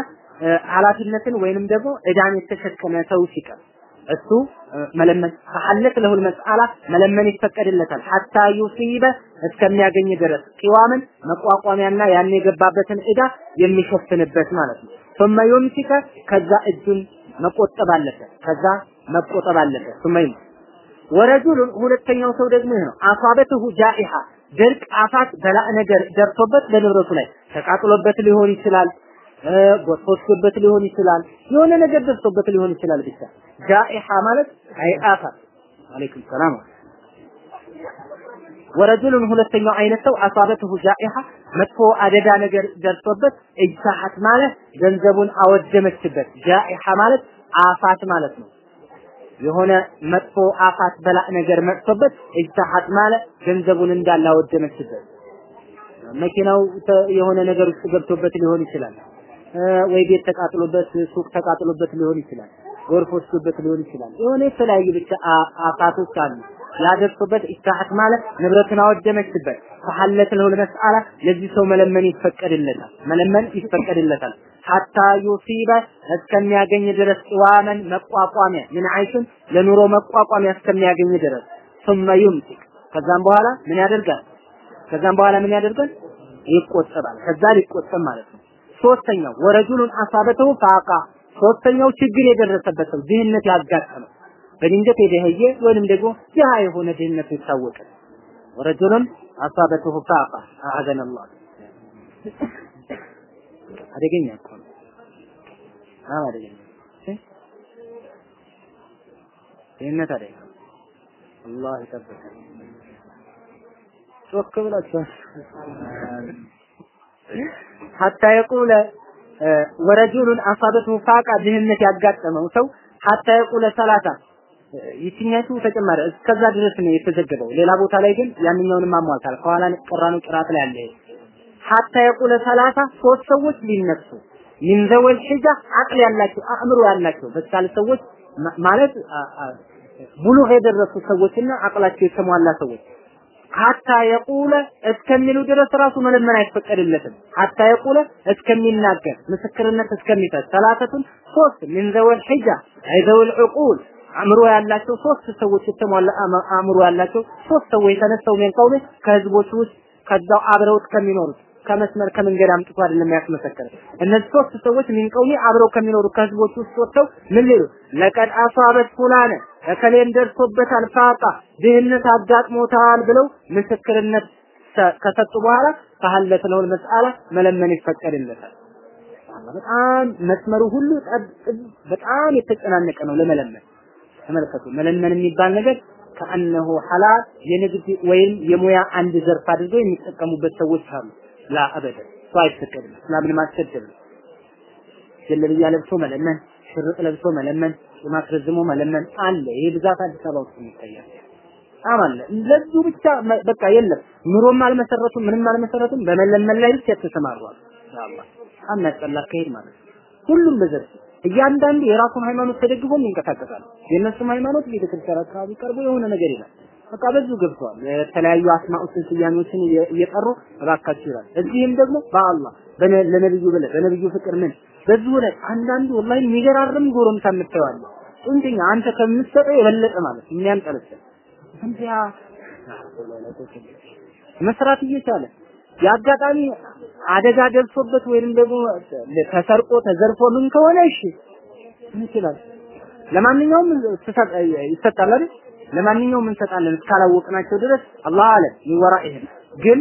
ኃላፊነትን ወይንም ደግሞ እዳን የተሸከመ ሰው ሲቀር እሱ መለመን ፈሐለት ለሁል መስአላ መለመን ይፈቀድለታል ሐታ ዩሲበ እስከሚያገኝ ድረስ ቂዋምን መቋቋሚያና ያን የገባበትን እዳ የሚሸፍንበት ማለት ነው። ثم يمسك ከዛ እጁን መቆጠብ አለበት። ከዛ መቆጠብ አለበት። ሱመይም ወረጁሉን ሁለተኛው ሰው ደግሞ ይሄ ነው። አሷበትሁ ጃኢሃ ድርቅ አፋት በላ ነገር ደርሶበት በንብረቱ ላይ ተቃጥሎበት ሊሆን ይችላል፣ ጎትቶበት ሊሆን ይችላል፣ የሆነ ነገር ደርሶበት ሊሆን ይችላል። ብቻ ጃኢሃ ማለት አይ አፋት አለይኩም ሰላም ወረጁሉን ሁለተኛው አይነት ሰው አሳበትሁ ጃኢሃ መጥፎ አደጋ ነገር ደርሶበት እጅታሐት ማለት ገንዘቡን አወደመችበት። ጃኢሃ ማለት አፋት ማለት ነው። የሆነ መጥፎ አፋት በላ ነገር መጥቶበት እጅታሐት ማለት ገንዘቡን እንዳለ አወደመችበት። መኪናው የሆነ ነገር ውስጥ ገብቶበት ሊሆን ይችላል። ወይ ቤት ተቃጥሎበት ሱቅ ተቃጥሎበት ሊሆን ይችላል። ጎርፍ ወስዶበት ሊሆን ይችላል። የሆነ የተለያዩ ብቻ አፋቶች አሉ። ያደርሱበት ኢስታሐት ማለት ንብረትን አወደመችበት። ፈሐለት ለሁል መስአላ ለዚህ ሰው መለመን ይፈቀድለታል። መለመን ይፈቀድለታል። ሐታ ዩሲበ እስከሚያገኝ ድረስ ጭዋመን መቋቋሚያ ምን አይሽን ለኑሮ መቋቋሚያ እስከሚያገኝ ድረስ ثم يمسك ከዛም በኋላ ምን ያደርጋል? ከዛም በኋላ ምን ያደርጋል? ይቆጠባል። ከዛ ሊቆጠብ ማለት ነው። ሶስተኛው ወረጁሉን አሳበተው ፋቃ ሶስተኛው ችግር የደረሰበት ሰው ድህነት ያጋጠመው በድንገት የደህየ ወይንም ደግሞ ድሃ የሆነ ድህነቱ ይታወቀ ወረጁሉን አሳበተሁ ፋቃ አዘነ አላህ። አደገኛ እኮ ነው። አደገኛ። ድህነት አደገኛ አላህ ይጠብቀን። ጮክ ብላችሁ ሐታ የቁለ ወረጁሉን አሳበቱ ፋቃ ድህነት ያጋጠመው ሰው ሐታ የቁለ ሰላሳ ይችኛቱ ተጨማሪ እስከዛ ድረስ ነው የተዘገበው። ሌላ ቦታ ላይ ግን ያንኛውንም አሟልታል። ከኋላ ቀራኑ ቅራት ላይ አለ። ሐታ የቁለ ሰላሳ ሶስት ሰዎች ሊነሱ ሚን ዘወል ሒጃ አቅል ያላቸው አእምሮ ያላቸው በሳል ሰዎች ማለት ሙሉህ የደረሱ ሰዎችና አቅላቸው የተሟላ ሰዎች ሀታ የቁለ እስከሚሉ ድረስ ራሱ መለመን አይፈቀድለትም። ሀታ የቁለ እስከሚናገር ምስክርነት እስከሚሰጥ ሰላተቱን ሶስት ምን ዘወል ሒጃ ዘወል ዕቁል አእምሮ ያላቸው ሶስት ሰዎች የተሟላ አእምሮ ያላቸው ሶስት ሰዎች ተነስተው ምን ቀውሜ ከህዝቦች ውስጥ ከዛው አብረውት ከሚኖሩት ከመስመር ከመንገድ አምጥቶ አይደለም ያስመሰከረ። እነዚህ ሶስት ሰዎች ምን ቀውሜ አብረው ከሚኖሩ ከህዝቦች ውስጥ ወጥተው ምን ሊሉ ለቀድ አሷበት ፉላነ እከሌን ደርሶበታል ፋቃ ድህነት አጋጥሞታል ብለው ምስክርነት ከሰጡ በኋላ ፈሐለት ነው መስአላ መለመን ይፈቀድለታል። በጣም መስመሩ ሁሉ በጣም የተጨናነቀ ነው ለመለመን። ተመልከቱ፣ መለመን የሚባል ነገር ከአነሁ ሐላል የንግድ ወይም የሙያ አንድ ዘርፍ አድርገው የሚጠቀሙበት ሰዎች አሉ። ላ አበደ እሱ አይፈቀድም። እስላምን ነው። ጀለብያ ለብሶ መለመን፣ ሽርጥ ለብሶ መለመን፣ የማስረዝሞ መለመን አለ። ይሄ ብዛት አዲስ አበባ ውስጥ ይታያል። በጣም አለ። ብቻ በቃ የለም። ኑሮም አልመሰረቱም፣ ምንም አልመሰረቱም። በመለመን ላይ ብቻ ተሰማሯል። ኢንሻአላህ አናጠላ ከሄድ ማለት ነው። ሁሉም በዘርፍ እያንዳንዱ የራሱን ሃይማኖት ተደግፎ ይንቀሳቀሳል። የእነሱም ሃይማኖት ቤተክርስቲያን አካባቢ ቀርቦ የሆነ ነገር ይላል። በቃ በዙ ገብተዋል። የተለያዩ አስማኡትን ስያሜዎችን እየጠሩ እባካችሁ ይላል። እዚህም ደግሞ በአላህ ለነብዩ ብለህ በነብዩ ፍቅር ምን በዚሁ ላይ አንዳንዱ ወላሂ የሚገራርም ጎረምሳ የምታየዋለ ጡንተኛ አንተ ከምትሰጠው የበለጠ ማለት የሚያንጠለጥል እንዲያ መስራት እየቻለ የአጋጣሚ አደጋ ደርሶበት ወይንም ደግሞ ተሰርቆ ተዘርፎ ምን ከሆነ እሺ ይችላል? ለማንኛውም ይሰጣል አይደል? ለማንኛውም እንሰጣለን እስካላወቅናቸው ድረስ አላህ አለ ይወራኢህም ግን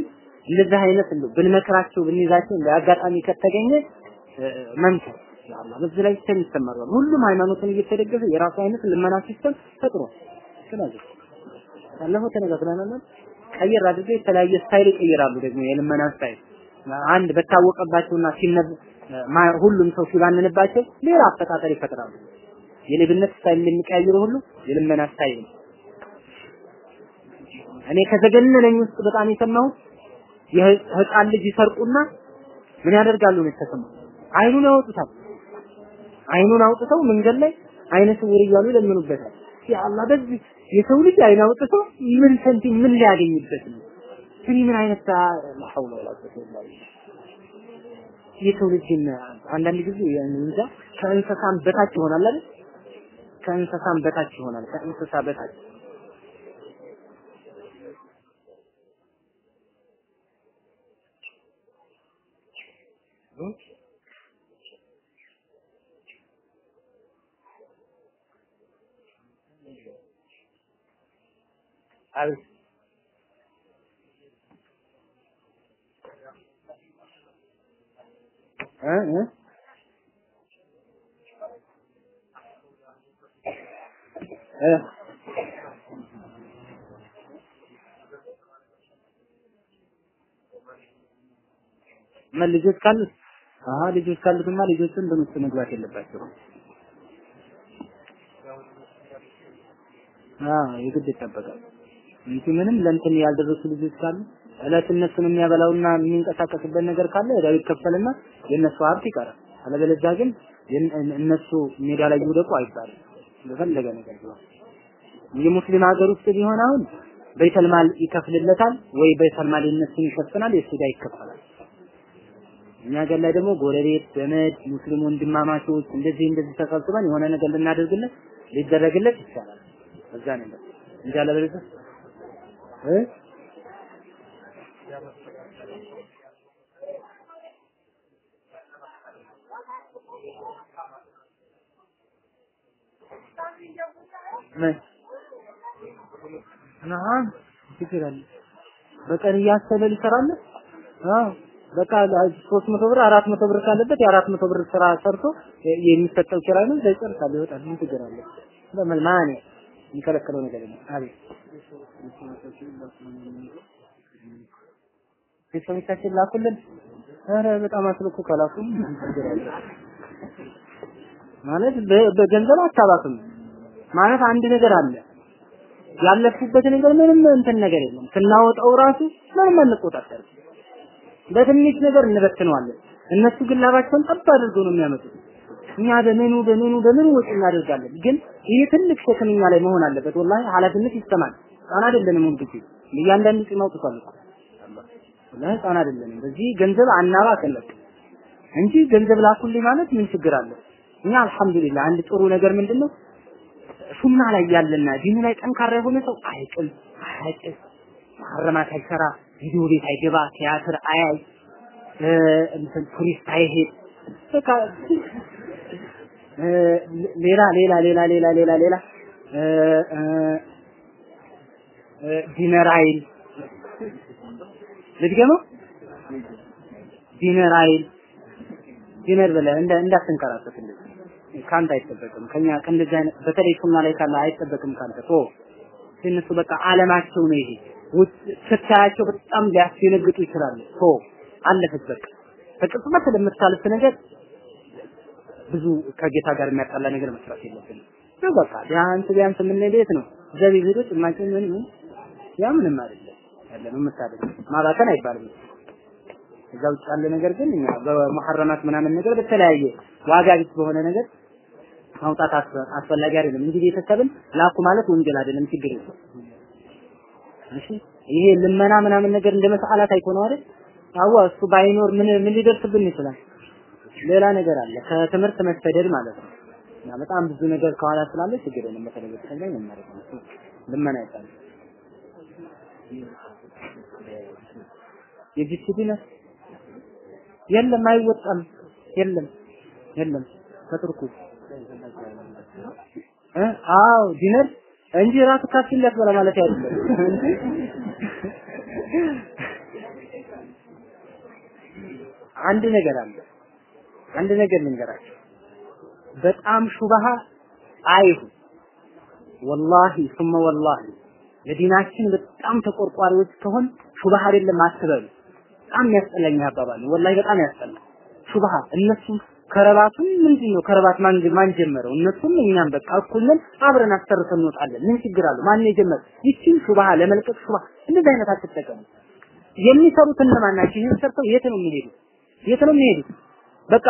እንደዚህ አይነት እንደው ብንመክራቸው ብንይዛቸው ለአጋጣሚ ከተገኘ መምከር ያ አላህ በዚህ ላይ system ይሰማራል። ሁሉም ሃይማኖትን እየተደገፈ የራሱ አይነት ልመና system ፈጥሮ ስለዚህ ባለፈው ተነጋግረናል። ቀየር አድርገው የተለያየ style ይቀይራሉ። ደግሞ የልመና style አንድ በታወቀባቸውና ሲነቃ ሁሉም ሰው ሲባንንባቸው ሌላ አፈጣጠር ይፈጥራሉ። የሌብነት style የሚቀያየሩ ሁሉ የልመና style እኔ ከዘገነነኝ ውስጥ በጣም የሰማሁት የህፃን ልጅ ይሰርቁና ምን ያደርጋሉ ነው የተሰማው። አይኑን ያወጡታል። አይኑን አውጥተው መንገድ ላይ አይነ ስውር እያሉ ይለምኑበታል። ያ አላህ በዚህ የሰው ልጅ አይን አውጥቶ ምን ሰንቲ ምን ሊያገኝበት ነው? እኔ ምን አይነት ሐውለ ወላ ቁወተ የሰው ልጅ አንዳንድ ጊዜ እንጃ ከእንስሳም በታች ይሆናል አይደል? ከእንስሳም በታች ይሆናል። ከእንስሳ በታች አቤት እ እ እ ምን ልጆች ካሉት? አሀ ልጆች ካሉትማ ልጆቹን በምስት መግባት የለባቸውም። አዎ የግድ ይጠበቃል። እንጂ ምንም ለእንትን ያልደረሱ ልጆች ካሉ እለት እነሱን የሚያበላውና የሚንቀሳቀስበት ነገር ካለ እዳው ይከፈልና የእነሱ ሀብት ይቀራል። አለበለዚያ ግን እነሱ ሜዳ ላይ ይውደቁ አይባልም። በፈለገ ነገር ቢሆን የሙስሊም ሀገር ውስጥ ቢሆን አሁን በይተልማል ይከፍልለታል ወይ በይተልማል የነሱን ይሸፍናል፣ የሱ ዕዳ ይከፈላል። እኛ ሀገር ላይ ደግሞ ጎረቤት፣ ዘመድ፣ ሙስሊም ወንድማማቾች እንደዚህ እንደዚህ ተሰብስበን የሆነ ነገር ልናደርግለት ሊደረግለት ይቻላል። እዛ ነገር እንጂ አለበለዚያ እ ምን ነዓም ችግር በቀን እያሰለ ሊሰራለ አዎ በቃ ሶስት መቶ ብር አራት ብር ካለበት የአራት መቶ ብር ስራ ሰርቶ የሚሰጠው ኪራይ ነው ይጨርሳል፣ ይወጣል። ምን ችግር አለ? ማን የሚከለክለው ነገር የለም። አቤት ቤተሰቦቻችን ላኩልን። ኧረ በጣም አስልኩ አለ ማለት በገንዘብ አታባክም ማለት አንድ ነገር አለ ያለፉበት ነገር ምንም እንትን ነገር የለም። ስናወጣው ራሱ ምንም አንቆጣጠርም። በትንሽ ነገር እንበትነዋለን። እነሱ ግን ላባቸውን ጠብ አድርገው ነው የሚያመጡት። እኛ በምኑ በምኑ በምኑ ወጪ እናደርጋለን። ግን ይህ ትልቅ ሸክም እኛ ላይ መሆን አለበት። ወላሂ ኃላፊነት ይሰማል። ህፃን አይደለንም። ሁል ጊዜ እያንዳንዱ ጺም አውጥቷል እኮ ወላሂ ህፃን አይደለንም። በዚህ ገንዘብ አናባክን በቃ እንጂ ገንዘብ ላኩልኝ ማለት ምን ችግር አለ? እኛ አልሐምዱሊላህ አንድ ጥሩ ነገር ምንድነው ሱና ላይ ያለና ዲኑ ላይ ጠንካራ የሆነ ሰው አይቅም፣ አያጭስ፣ ማረማት አይሰራ፣ ቪዲዮ ቤት አይገባ፣ ቲያትር አያይ፣ እንትን ቱሪስት አይሄድ፣ ሌላ ሌላ ሌላ ሌላ ሌላ ሌላ dinner አይል ልድገመው dinner አይል? dinner ብለህ እንደ እንዳትንከራተት እንደዚህ ካንተ አይጠበቅም። ከኛ ከእንደዚህ አይነት በተለይ ሱና ላይ ካለ አይጠበቅም ካንተ። ቶ እነሱ በቃ አለማቸው ነው ይሄ። ስታያቸው በጣም ሊያስደነግጡ ይችላሉ። ቶ አለፈች በቃ። በቅጽበት ለምታልፍ ነገር ብዙ ከጌታ ጋር የሚያጣላ ነገር መስራት የለብንም። በቃ ቢያንስ ቢያንስ የምንሄድ ነው? ዘቢ ሄዶ ምን ምን? ያ ምንም አይደለም ያለ ነው የምታደርግ ማባከን አይባልም። እዛ ውጭ ያለ ነገር ግን እኛ በመሐረማት ምናምን ነገር በተለያየ ዋጋ ቢስ በሆነ ነገር ማውጣት አስፈላጊ አይደለም እንጂ ቤተሰብን ላኩ ማለት ወንጀል አይደለም፣ ችግር የለም። እሺ ይሄ ልመና ምናምን ነገር እንደ መስአላት አይኮነው አይደል? አዋ እሱ ባይኖር ምን ምን ሊደርስብን ይችላል? ሌላ ነገር አለ፣ ከትምህርት መሰደድ ማለት ነው። እና በጣም ብዙ ነገር ከኋላ ስላለ ችግር የለም። በተለይ? ልመና ይባላል። ነው የለም፣ አይወጣም። የለም የለም ከጥርኩ እ አዎ ዲነር እንጂ ራሱ ካፊን ሊያስበላ ማለት አይደለም እንጂ አንድ ነገር አለ። አንድ ነገር ልንገራችሁ። በጣም ሹባሃ አይሁን ወላሂ ثم ወላሂ ለዲናችን በጣም ተቆርቋሪዎች ከሆን ሹባሃ አይደለም አትበሉ። በጣም ያስጠላኝ አባባል ነው። ወላሂ በጣም ያስጠላል። ሹብሃ እነሱም ከረባቱን ምንድን ነው ከረባት ማን ማን ጀመረው? እነሱም እኛም በቃ እኩልን አብረን አሰርተን እንወጣለን። ምን ችግር አለው? ማን የጀመረ? ይቺን ሹብሃ ለመልቀቅ ሹብሃ እንደዚህ አይነት አትጠቀሙ። የሚሰሩት እነማን ናቸው? ይህን ሰርተው የት ነው የሚሄዱት? የት ነው የሚሄዱት? በቃ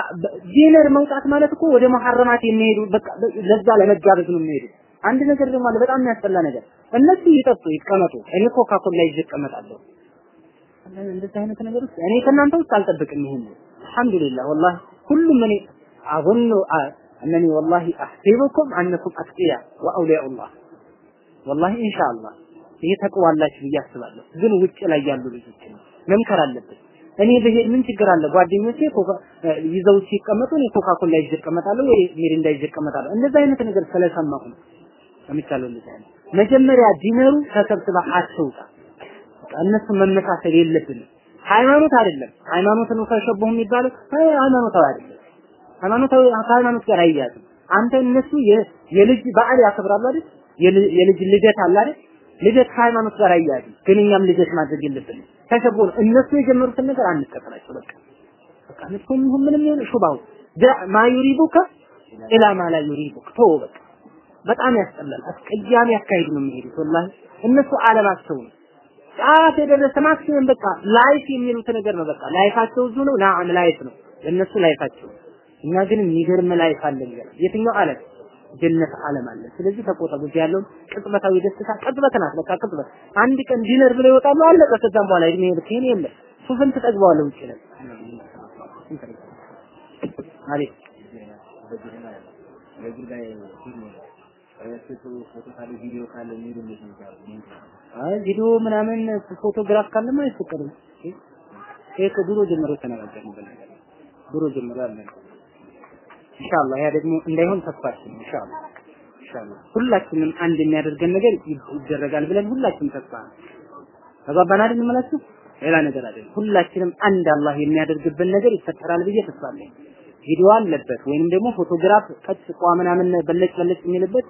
ዲነር መውጣት ማለት እኮ ወደ መሐረማት የሚሄዱ በቃ ለዛ ለመጋበዝ ነው የሚሄዱ። አንድ ነገር ደግሞ አለ፣ በጣም የሚያስጠላ ነገር። እነሱ ይጠጡ ይቀመጡ፣ እኔ ኮካ ኮላ ይዤ እቀመጣለሁ። እንደዚህ አይነት ነገር ውስጥ እኔ ከእናንተ ውስጥ አልጠብቅም። ይሄን አልሐምዱሊላህ ወላሂ ሁሉም እኔ አظن أنني والله أحسبكم أنكم أتقياء وأولياء الله والله ይሄ ተቅዋ ብዬ አስባለሁ። ግን ውጭ ላይ ያሉ ልጆች ነው መምከር አለብን። እኔ ብሄድ ምን ችግር አለ? ጓደኞቼ ይዘው ሲቀመጡ እኔ ኮካኮላ ይዤ እቀመጣለሁ ወይ ሚሪንዳ ይዤ እቀመጣለሁ። እንደዛ አይነት ነገር ስለሰማሁ ነው። ለምሳሌ እንደዚህ አይነት መጀመሪያ ዲነሩ ተሰብስባ አትውጣ። እነሱ መመሳሰል የለብንም። ሃይማኖት አይደለም። ሃይማኖትን ከሸበሁ የሚባለው ሃይማኖታዊ አይደለም። ሃይማኖታዊ ከሃይማኖት ጋር አይያዝም። አንተ እነሱ የልጅ በዓል ያከብራሉ አይደል? የልጅ ልደት አለ አይደል? ልደት ከሃይማኖት ጋር አይያዝም። ግን እኛም ልደት ማድረግ የለብንም። ተሸቦ እነሱ የጀመሩትን ነገር አንቀበላቸው። በቃ በቃ ምንም ይሁን ምንም ይሁን ሹባው ما إلى ما يريبك ተው በቃ በጣም ያስጠላል። አስቀያሚ አካሄድ ነው የሚሄዱት። ወላሂ እነሱ ዓለማቸው ነው ጫፍ የደረሰ maximum በቃ life የሚሉት ነገር ነው። በቃ life ኣቸው እዚሁ ነው። ናም life ነው ለእነሱ life ኣቸው። እኛ ግን የሚገርም life አለን የትኛው ዓለም ጀነት ዓለም አለ። ስለዚህ ተቆጠቡ። እዚህ ያለውን ቅጽበታዊ ደስታ ቅጽበት ናት። በቃ ቅጽበት አንድ ቀን dinner ብለው ይወጣሉ፣ አለቀ። ከዛም በኋላ እድሜ ልክህን የለም። ሱፍን ትጠግበዋለህ ውጭ ላይ አሪፍ አይ ቪዲዮ ምናምን ፎቶግራፍ ካለማ አይፈቀድም። ይሄ ከድሮ ጀምሮ ተነጋገርንበት ነገር ድሮ ጀምሮ ያለ ነው። ኢንሻአላህ ያ ደግሞ እንዳይሆን ተስፋችን ኢንሻአላህ ኢንሻአላህ ሁላችንም አንድ የሚያደርገን ነገር ይደረጋል ብለን ሁላችንም ተስፋ ነው። ተግባባን አይደል የምላችሁ? ሌላ ነገር አይደለም። ሁላችንም አንድ አላህ የሚያደርግብን ነገር ይፈጠራል ብዬ ተስፋ አለኝ። ቪዲዮ አለበት ወይንም ደግሞ ፎቶግራፍ ቀጭ ቋ ምናምን በለጭ በለጭ የሚልበት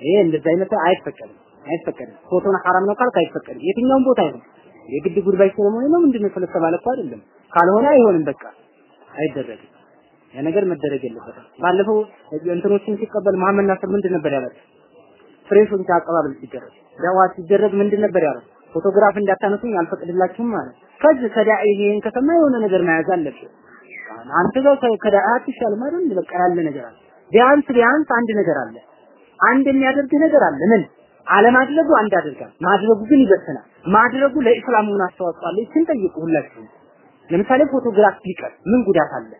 ይሄ እንደዚህ አይነት አይፈቀድም አይፈቀድም። ፎቶን ሐራም ነው ካልክ አይፈቀድም። የትኛውም ቦታ አይሆን የግድ ጉድባይ ሰለሞን ነው ምንድነው ስለተባለ እኮ አይደለም። ካልሆነ አይሆንም፣ በቃ አይደረግም። ያ ነገር መደረግ የለበትም። ባለፈው እንትኖችን ሲቀበል መሐመድ ናስር ምንድን ነበር ያለው? ፍሬሾች አቀባበል ሲደረግ ዳዋ ሲደረግ ምንድን ነበር ያለው? ፎቶግራፍ እንዳታነሱኝ አልፈቅድላችሁም ማለት ከዚህ ከዳኢ ይሄን ከሰማ የሆነ ነገር መያዝ አለብህ። አንተ ጋር ከዳኢ አትሻልም አይደል? በቃ ያለ ነገር አለ። ቢያንስ ቢያንስ አንድ ነገር አለ። አንድ የሚያደርግ ነገር አለ። ምን አለማድረጉ አንድ ያደርጋል፣ ማድረጉ ግን ይበትናል። ማድረጉ ለኢስላም ምን አስተዋጽኦ አለ? ይህን ጠይቁ ሁላችሁም። ለምሳሌ ፎቶግራፍ ቢቀር ምን ጉዳት አለ?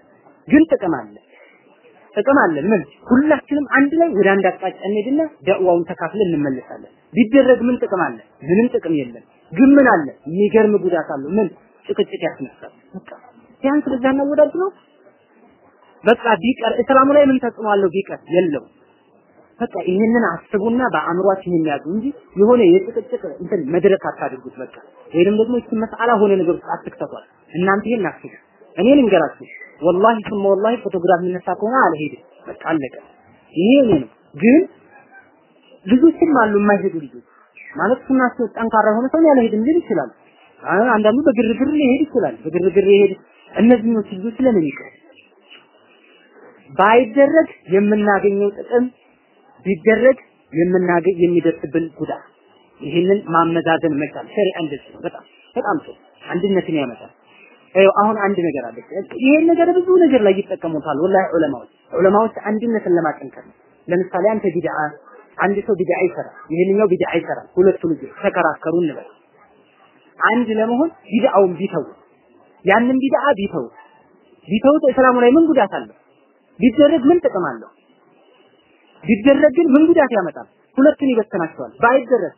ግን ጥቅም አለ። ጥቅም አለ። ምን ሁላችንም አንድ ላይ ወደ አንድ አቅጣጫ እንሄድና ደዕዋውን ተካፍለን እንመለሳለን። ቢደረግ ምን ጥቅም አለ? ምንም ጥቅም የለም። ግን ምን አለ? የሚገርም ጉዳት አለው። ምን ጭቅጭቅ ያስነሳል። በቃ ቢያንስ በዛ እናወዳድ ነው። በቃ ቢቀር እስላሙ ላይ ምን ተጽዕኖ አለው? ቢቀር የለው። በቃ ይሄንን አስቡና በአእምሯችን የሚያዙ እንጂ የሆነ የጭቅጭቅ እንትን መድረክ አታድርጉት። በቃ ወይንም ደግሞ እቺ መስአላ ሆነ ነገር ውስጥ አትክተቷል። እናንተ ይሄን አስቡ። እኔ ልንገራችሁ ወላሂ ثم ወላሂ ፎቶግራፍ የሚነሳ ከሆነ አልሄድም። በቃ አለቀ። ይሄ ነው። ግን ልጆችም አሉ የማይሄዱ ልጆች ማለት ሱናቸው ጠንካራ የሆነ ሰው ያልሄድም ሊል ይችላል። አንዳንዱ በግርግር ሊሄድ ይችላል። በግርግር ይሄድ እነዚህኞች ልጆች ለምን ይቀር ባይደረግ የምናገኘው ጥቅም ቢደረግ የምናገኝ የሚደርስብን ጉዳት ይህንን ማመዛዘን መቻል ሸሪዓ እንደዚህ ነው። በጣም በጣም ጥሩ አንድነትን ያመጣል። ይኸው አሁን አንድ ነገር አለ። ይሄን ነገር ብዙ ነገር ላይ ይጠቀሙታል። ወላሂ ዑለማዎች ዑለማዎች አንድነትን ለማጠንከር ነው። ለምሳሌ አንተ ቢድዓ አንድ ሰው ቢድዓ ይሰራል፣ ይሄንኛው ቢድዓ ይሰራል። ሁለቱ ልጆች ተከራከሩ እንበል። አንድ ለመሆን ቢድዓውን ቢተው ያንን ቢድዓ ቢተው ቢተው እስላሙ ላይ ምን ጉዳት አለው? ቢደረግ ምን ጥቅም አለው? ቢደረግ ግን ምን ጉዳት ያመጣል? ሁለቱን ይበተናቸዋል። ባይደረግ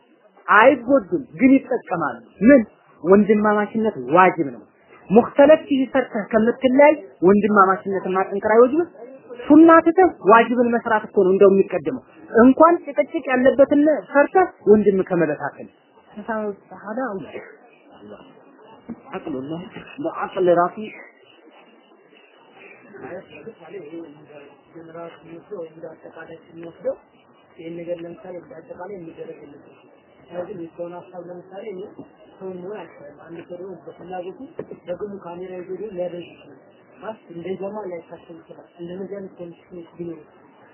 አይጎዱም፣ ግን ይጠቀማሉ። ምን ወንድማማችነት ዋጅብ ነው። ሙክተለፍ ሰርተህ ከምትለያይ ወንድማማችነትን ማጠንከር አይወጅብም? ሱና ትተህ ዋጅብን መስራት እኮ ነው እንደው የሚቀደመው። እንኳን ጭቅጭቅ ያለበትን ሰርተህ ወንድም ከመበታተል ሀዳ አቅሉላህ በአቅል ራሱ ጀነራል የሚወስደው እንደ አጠቃላይ የሚወስደው ይህን ነገር ለምሳሌ እንደ አጠቃላይ የሚደረግ የለበትም። ስለዚህ የሰውን ሀሳብ ለምሳሌ ሰው መሆን አይችልም። አንድ ሰው ደግሞ በፍላጎቱ ደግሞ ካሜራ ይዞ ሊያደርግ ይችላል። ማለት እንደዛማ ላይታሰብ ይችላል። እንደነዚህ አይነት condition ኦች ቢኖሩ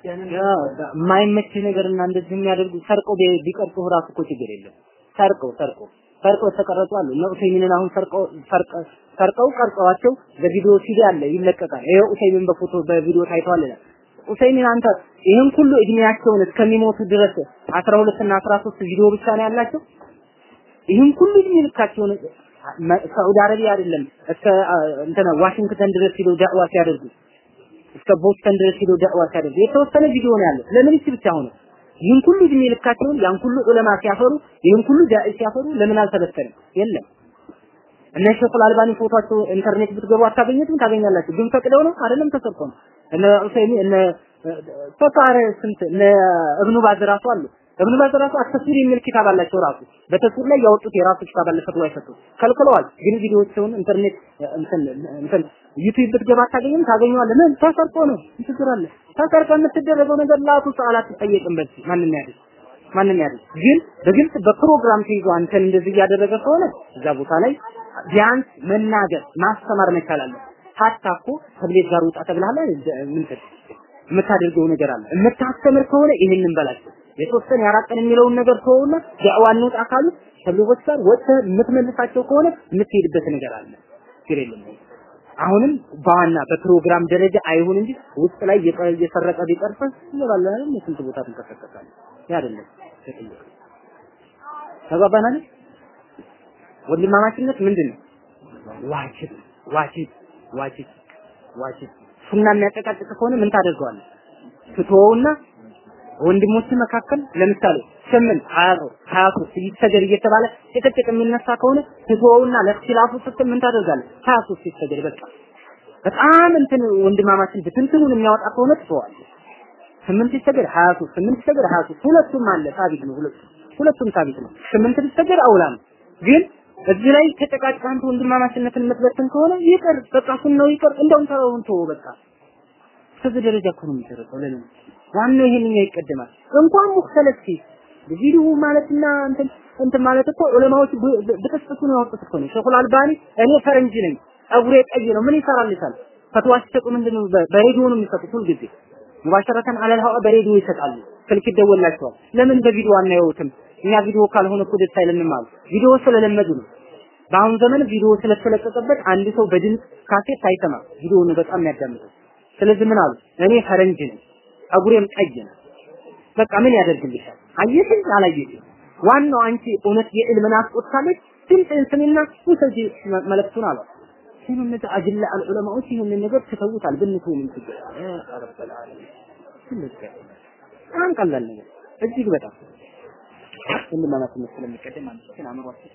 የማይመች ነገርና እንደዚህ የሚያደርጉ ቢ- ቢቀርጹ ራሱ እኮ ችግር የለም። ሰርቀው ሰርቀው ሰርቀው የተቀረጹ አሉ። ኡሰይሚንን አሁን ሰርቀው ሰርቀ- ሰርቀው ቀርጸዋቸው በቪዲዮ ሲዲ አለ ይለቀቃል። ይሄ ኡሰይሚን በፎቶ በቪዲዮ ታይቷል ይላል። ኡሰይሚን አንተ ይህን ሁሉ እድሜያቸውን እስከሚሞቱ ድረስ 12 እና 13 ቪዲዮ ብቻ ነው ያላቸው። ይህን ሁሉ እድሜ ልካቸውን ሳዑዲ አረቢያ አይደለም እስከ እንትና ዋሽንግተን ድረስ ሄደው ዳዕዋ ሲያደርጉ እስከ ቦስተን ድረስ ሄደው ዳዕዋ ሲያደርጉ የተወሰነ ቪዲዮ ነው ያለው። ለምን እቺ ብቻ ሆነ? ይህን ሁሉ እድሜ ልካቸውን ያን ሁሉ ዑለማ ሲያፈሩ ይህን ሁሉ ዳዒ ሲያፈሩ ለምን አልተበተንም? የለም። እነ ሼኹል አልባኒ ፎቶአቸው ኢንተርኔት ብትገቡ አታገኙትም? ታገኛላችሁ። ግን ፈቅደው ነው አይደለም፣ ተሰርቆ ነው። እነ ኡሰይሚ እነ ፈቃረ ስንት እነ እብኑ ባዝ ራሱ አሉ። እብኑ ባዝ ራሱ التصوير የሚል ኪታብ አላቸው ራሱ በ تصوير ላይ ያወጡት የራሱ ኪታብ አለ። ፈትዋ የሰጡት ከልክለዋል። ግን ቪዲዮዎችን ኢንተርኔት እንትን ዩቲዩብ ብትገባ አታገኝም? ታገኘዋለህ። ምን ተሰርቆ ነው? አለ? ተሰርቆ የምትደረገው ነገር لا تسأل አትጠየቅም። በዚህ ማንም ያድርግ ማንም ያድርግ። ግን በግልጽ በፕሮግራም ተይዞ አንተን እንደዚህ እያደረገ ከሆነ እዛ ቦታ ላይ ቢያንስ መናገር ማስተማር መቻል አለ። ሀታ እኮ ተብሌት ጋር ውጣ ተብለሃል ምን የምታደርገው ነገር አለ። የምታስተምር ከሆነ ይህንን በላቸው። የተወሰነ ያራቅ ቀን የሚለውን ነገር ተወውና ዳዕዋ እንውጣ ካሉ ተብሌጎች ጋር ወጥተህ የምትመልሳቸው ከሆነ የምትሄድበት ነገር አለ። ችግር የለም። አሁንም በዋና በፕሮግራም ደረጃ አይሁን እንጂ ውስጥ ላይ ቢቀርጽህ ይገባል አይደል? የስንት ቦታ ትንቀሳቀሳለህ። ያ ተግባባን አይደል? ወንድማማችነት ምንድን ነው? ዋጅብ ዋጅብ ዋጅብ ዋጅብ ሱና የሚያጨቃጭቅ ከሆነ ምን ታደርገዋለህ? ትተወውና ወንድሞች መካከል ለምሳሌ ስምንት ሀያ ሶስት ሀያ ሶስት ይሰገድ እየተባለ ጭቅጭቅ የሚነሳ ከሆነ ትተወውና ለእክትላፉ ስትል ምን ታደርጋለህ? ሀያ ሶስት ይሰገድ በቃ በጣም እንትን ወንድማማችን ብትንትኑን የሚያወጣ ከሆነ ትተዋለህ። ስምንት ይሰገድ ሀያ ሶስት ስምንት ይሰገድ ሀያ ሶስት ሁለቱም አለ ሳቢት ነው ሁለቱም ሁለቱም ሳቢት ነው። ስምንት ቢሰገድ አውላ ነው። ግን እዚህ ላይ ተጨቃጭቀህ አንተ ወንድማማችነትን የምትበትን ከሆነ ይቅር በቃ ነው ይቅር እንደውም ተውን ተወው በቃ እስከዚህ ደረጃ እኮ ነው የሚደረገው። ለምን ዋናው ይሄንኛው ይቀደማል። እንኳን ሙክተለፍ ፊት ቪዲዮ ማለትና እንትን እንትን ማለት እኮ ዑለማዎች ብጥስጥሱን ያወጡት እኮ ነው። ሸኹል አልባኒ እኔ ፈረንጅ ነኝ ጸጉሬ ቀይ ነው ምን ይሰራልታል? ፈትዋ ሲሰጡ ምንድነው በሬዲዮ ነው የሚሰጡት ሁልጊዜ ሙባሸረተን አለል ሀዋ በሬዲዮ ይሰጣሉ። ስልክ ይደወላቸዋል። ለምን በቪዲዮ አናየውትም? እኛ ቪዲዮ ካልሆነ እኮ ደስ አይለንም አሉ። ቪዲዮ ስለለመዱ ነው። በአሁን ዘመን ቪዲዮ ስለተለቀቀበት አንድ ሰው በድምፅ ካሴት አይሰማም። ቪዲዮ ነው በጣም የሚያዳምጠው። ስለዚህ ምን አሉ? እኔ ፈረንጅ ነኝ፣ ጸጉሬም ቀይ ነው። በቃ ምን ያደርግልሻል? አየሽኝ አላየሽኝ? ዋናው አንቺ እውነት የዕልም ናፍቆት ካለች ድምፅህን ስሚና ውሰጂ መልእክቱን አሏት። ይህን እነዚህ አጅላ አልዑለማዎች ይህንን ነገር ትተውታል። ብንተው ምን ችግር ረበል በጣም ነገር እጅግ በጣም ወንድማማችነት ስለሚቀደም አንድ ሰው አእምሯችን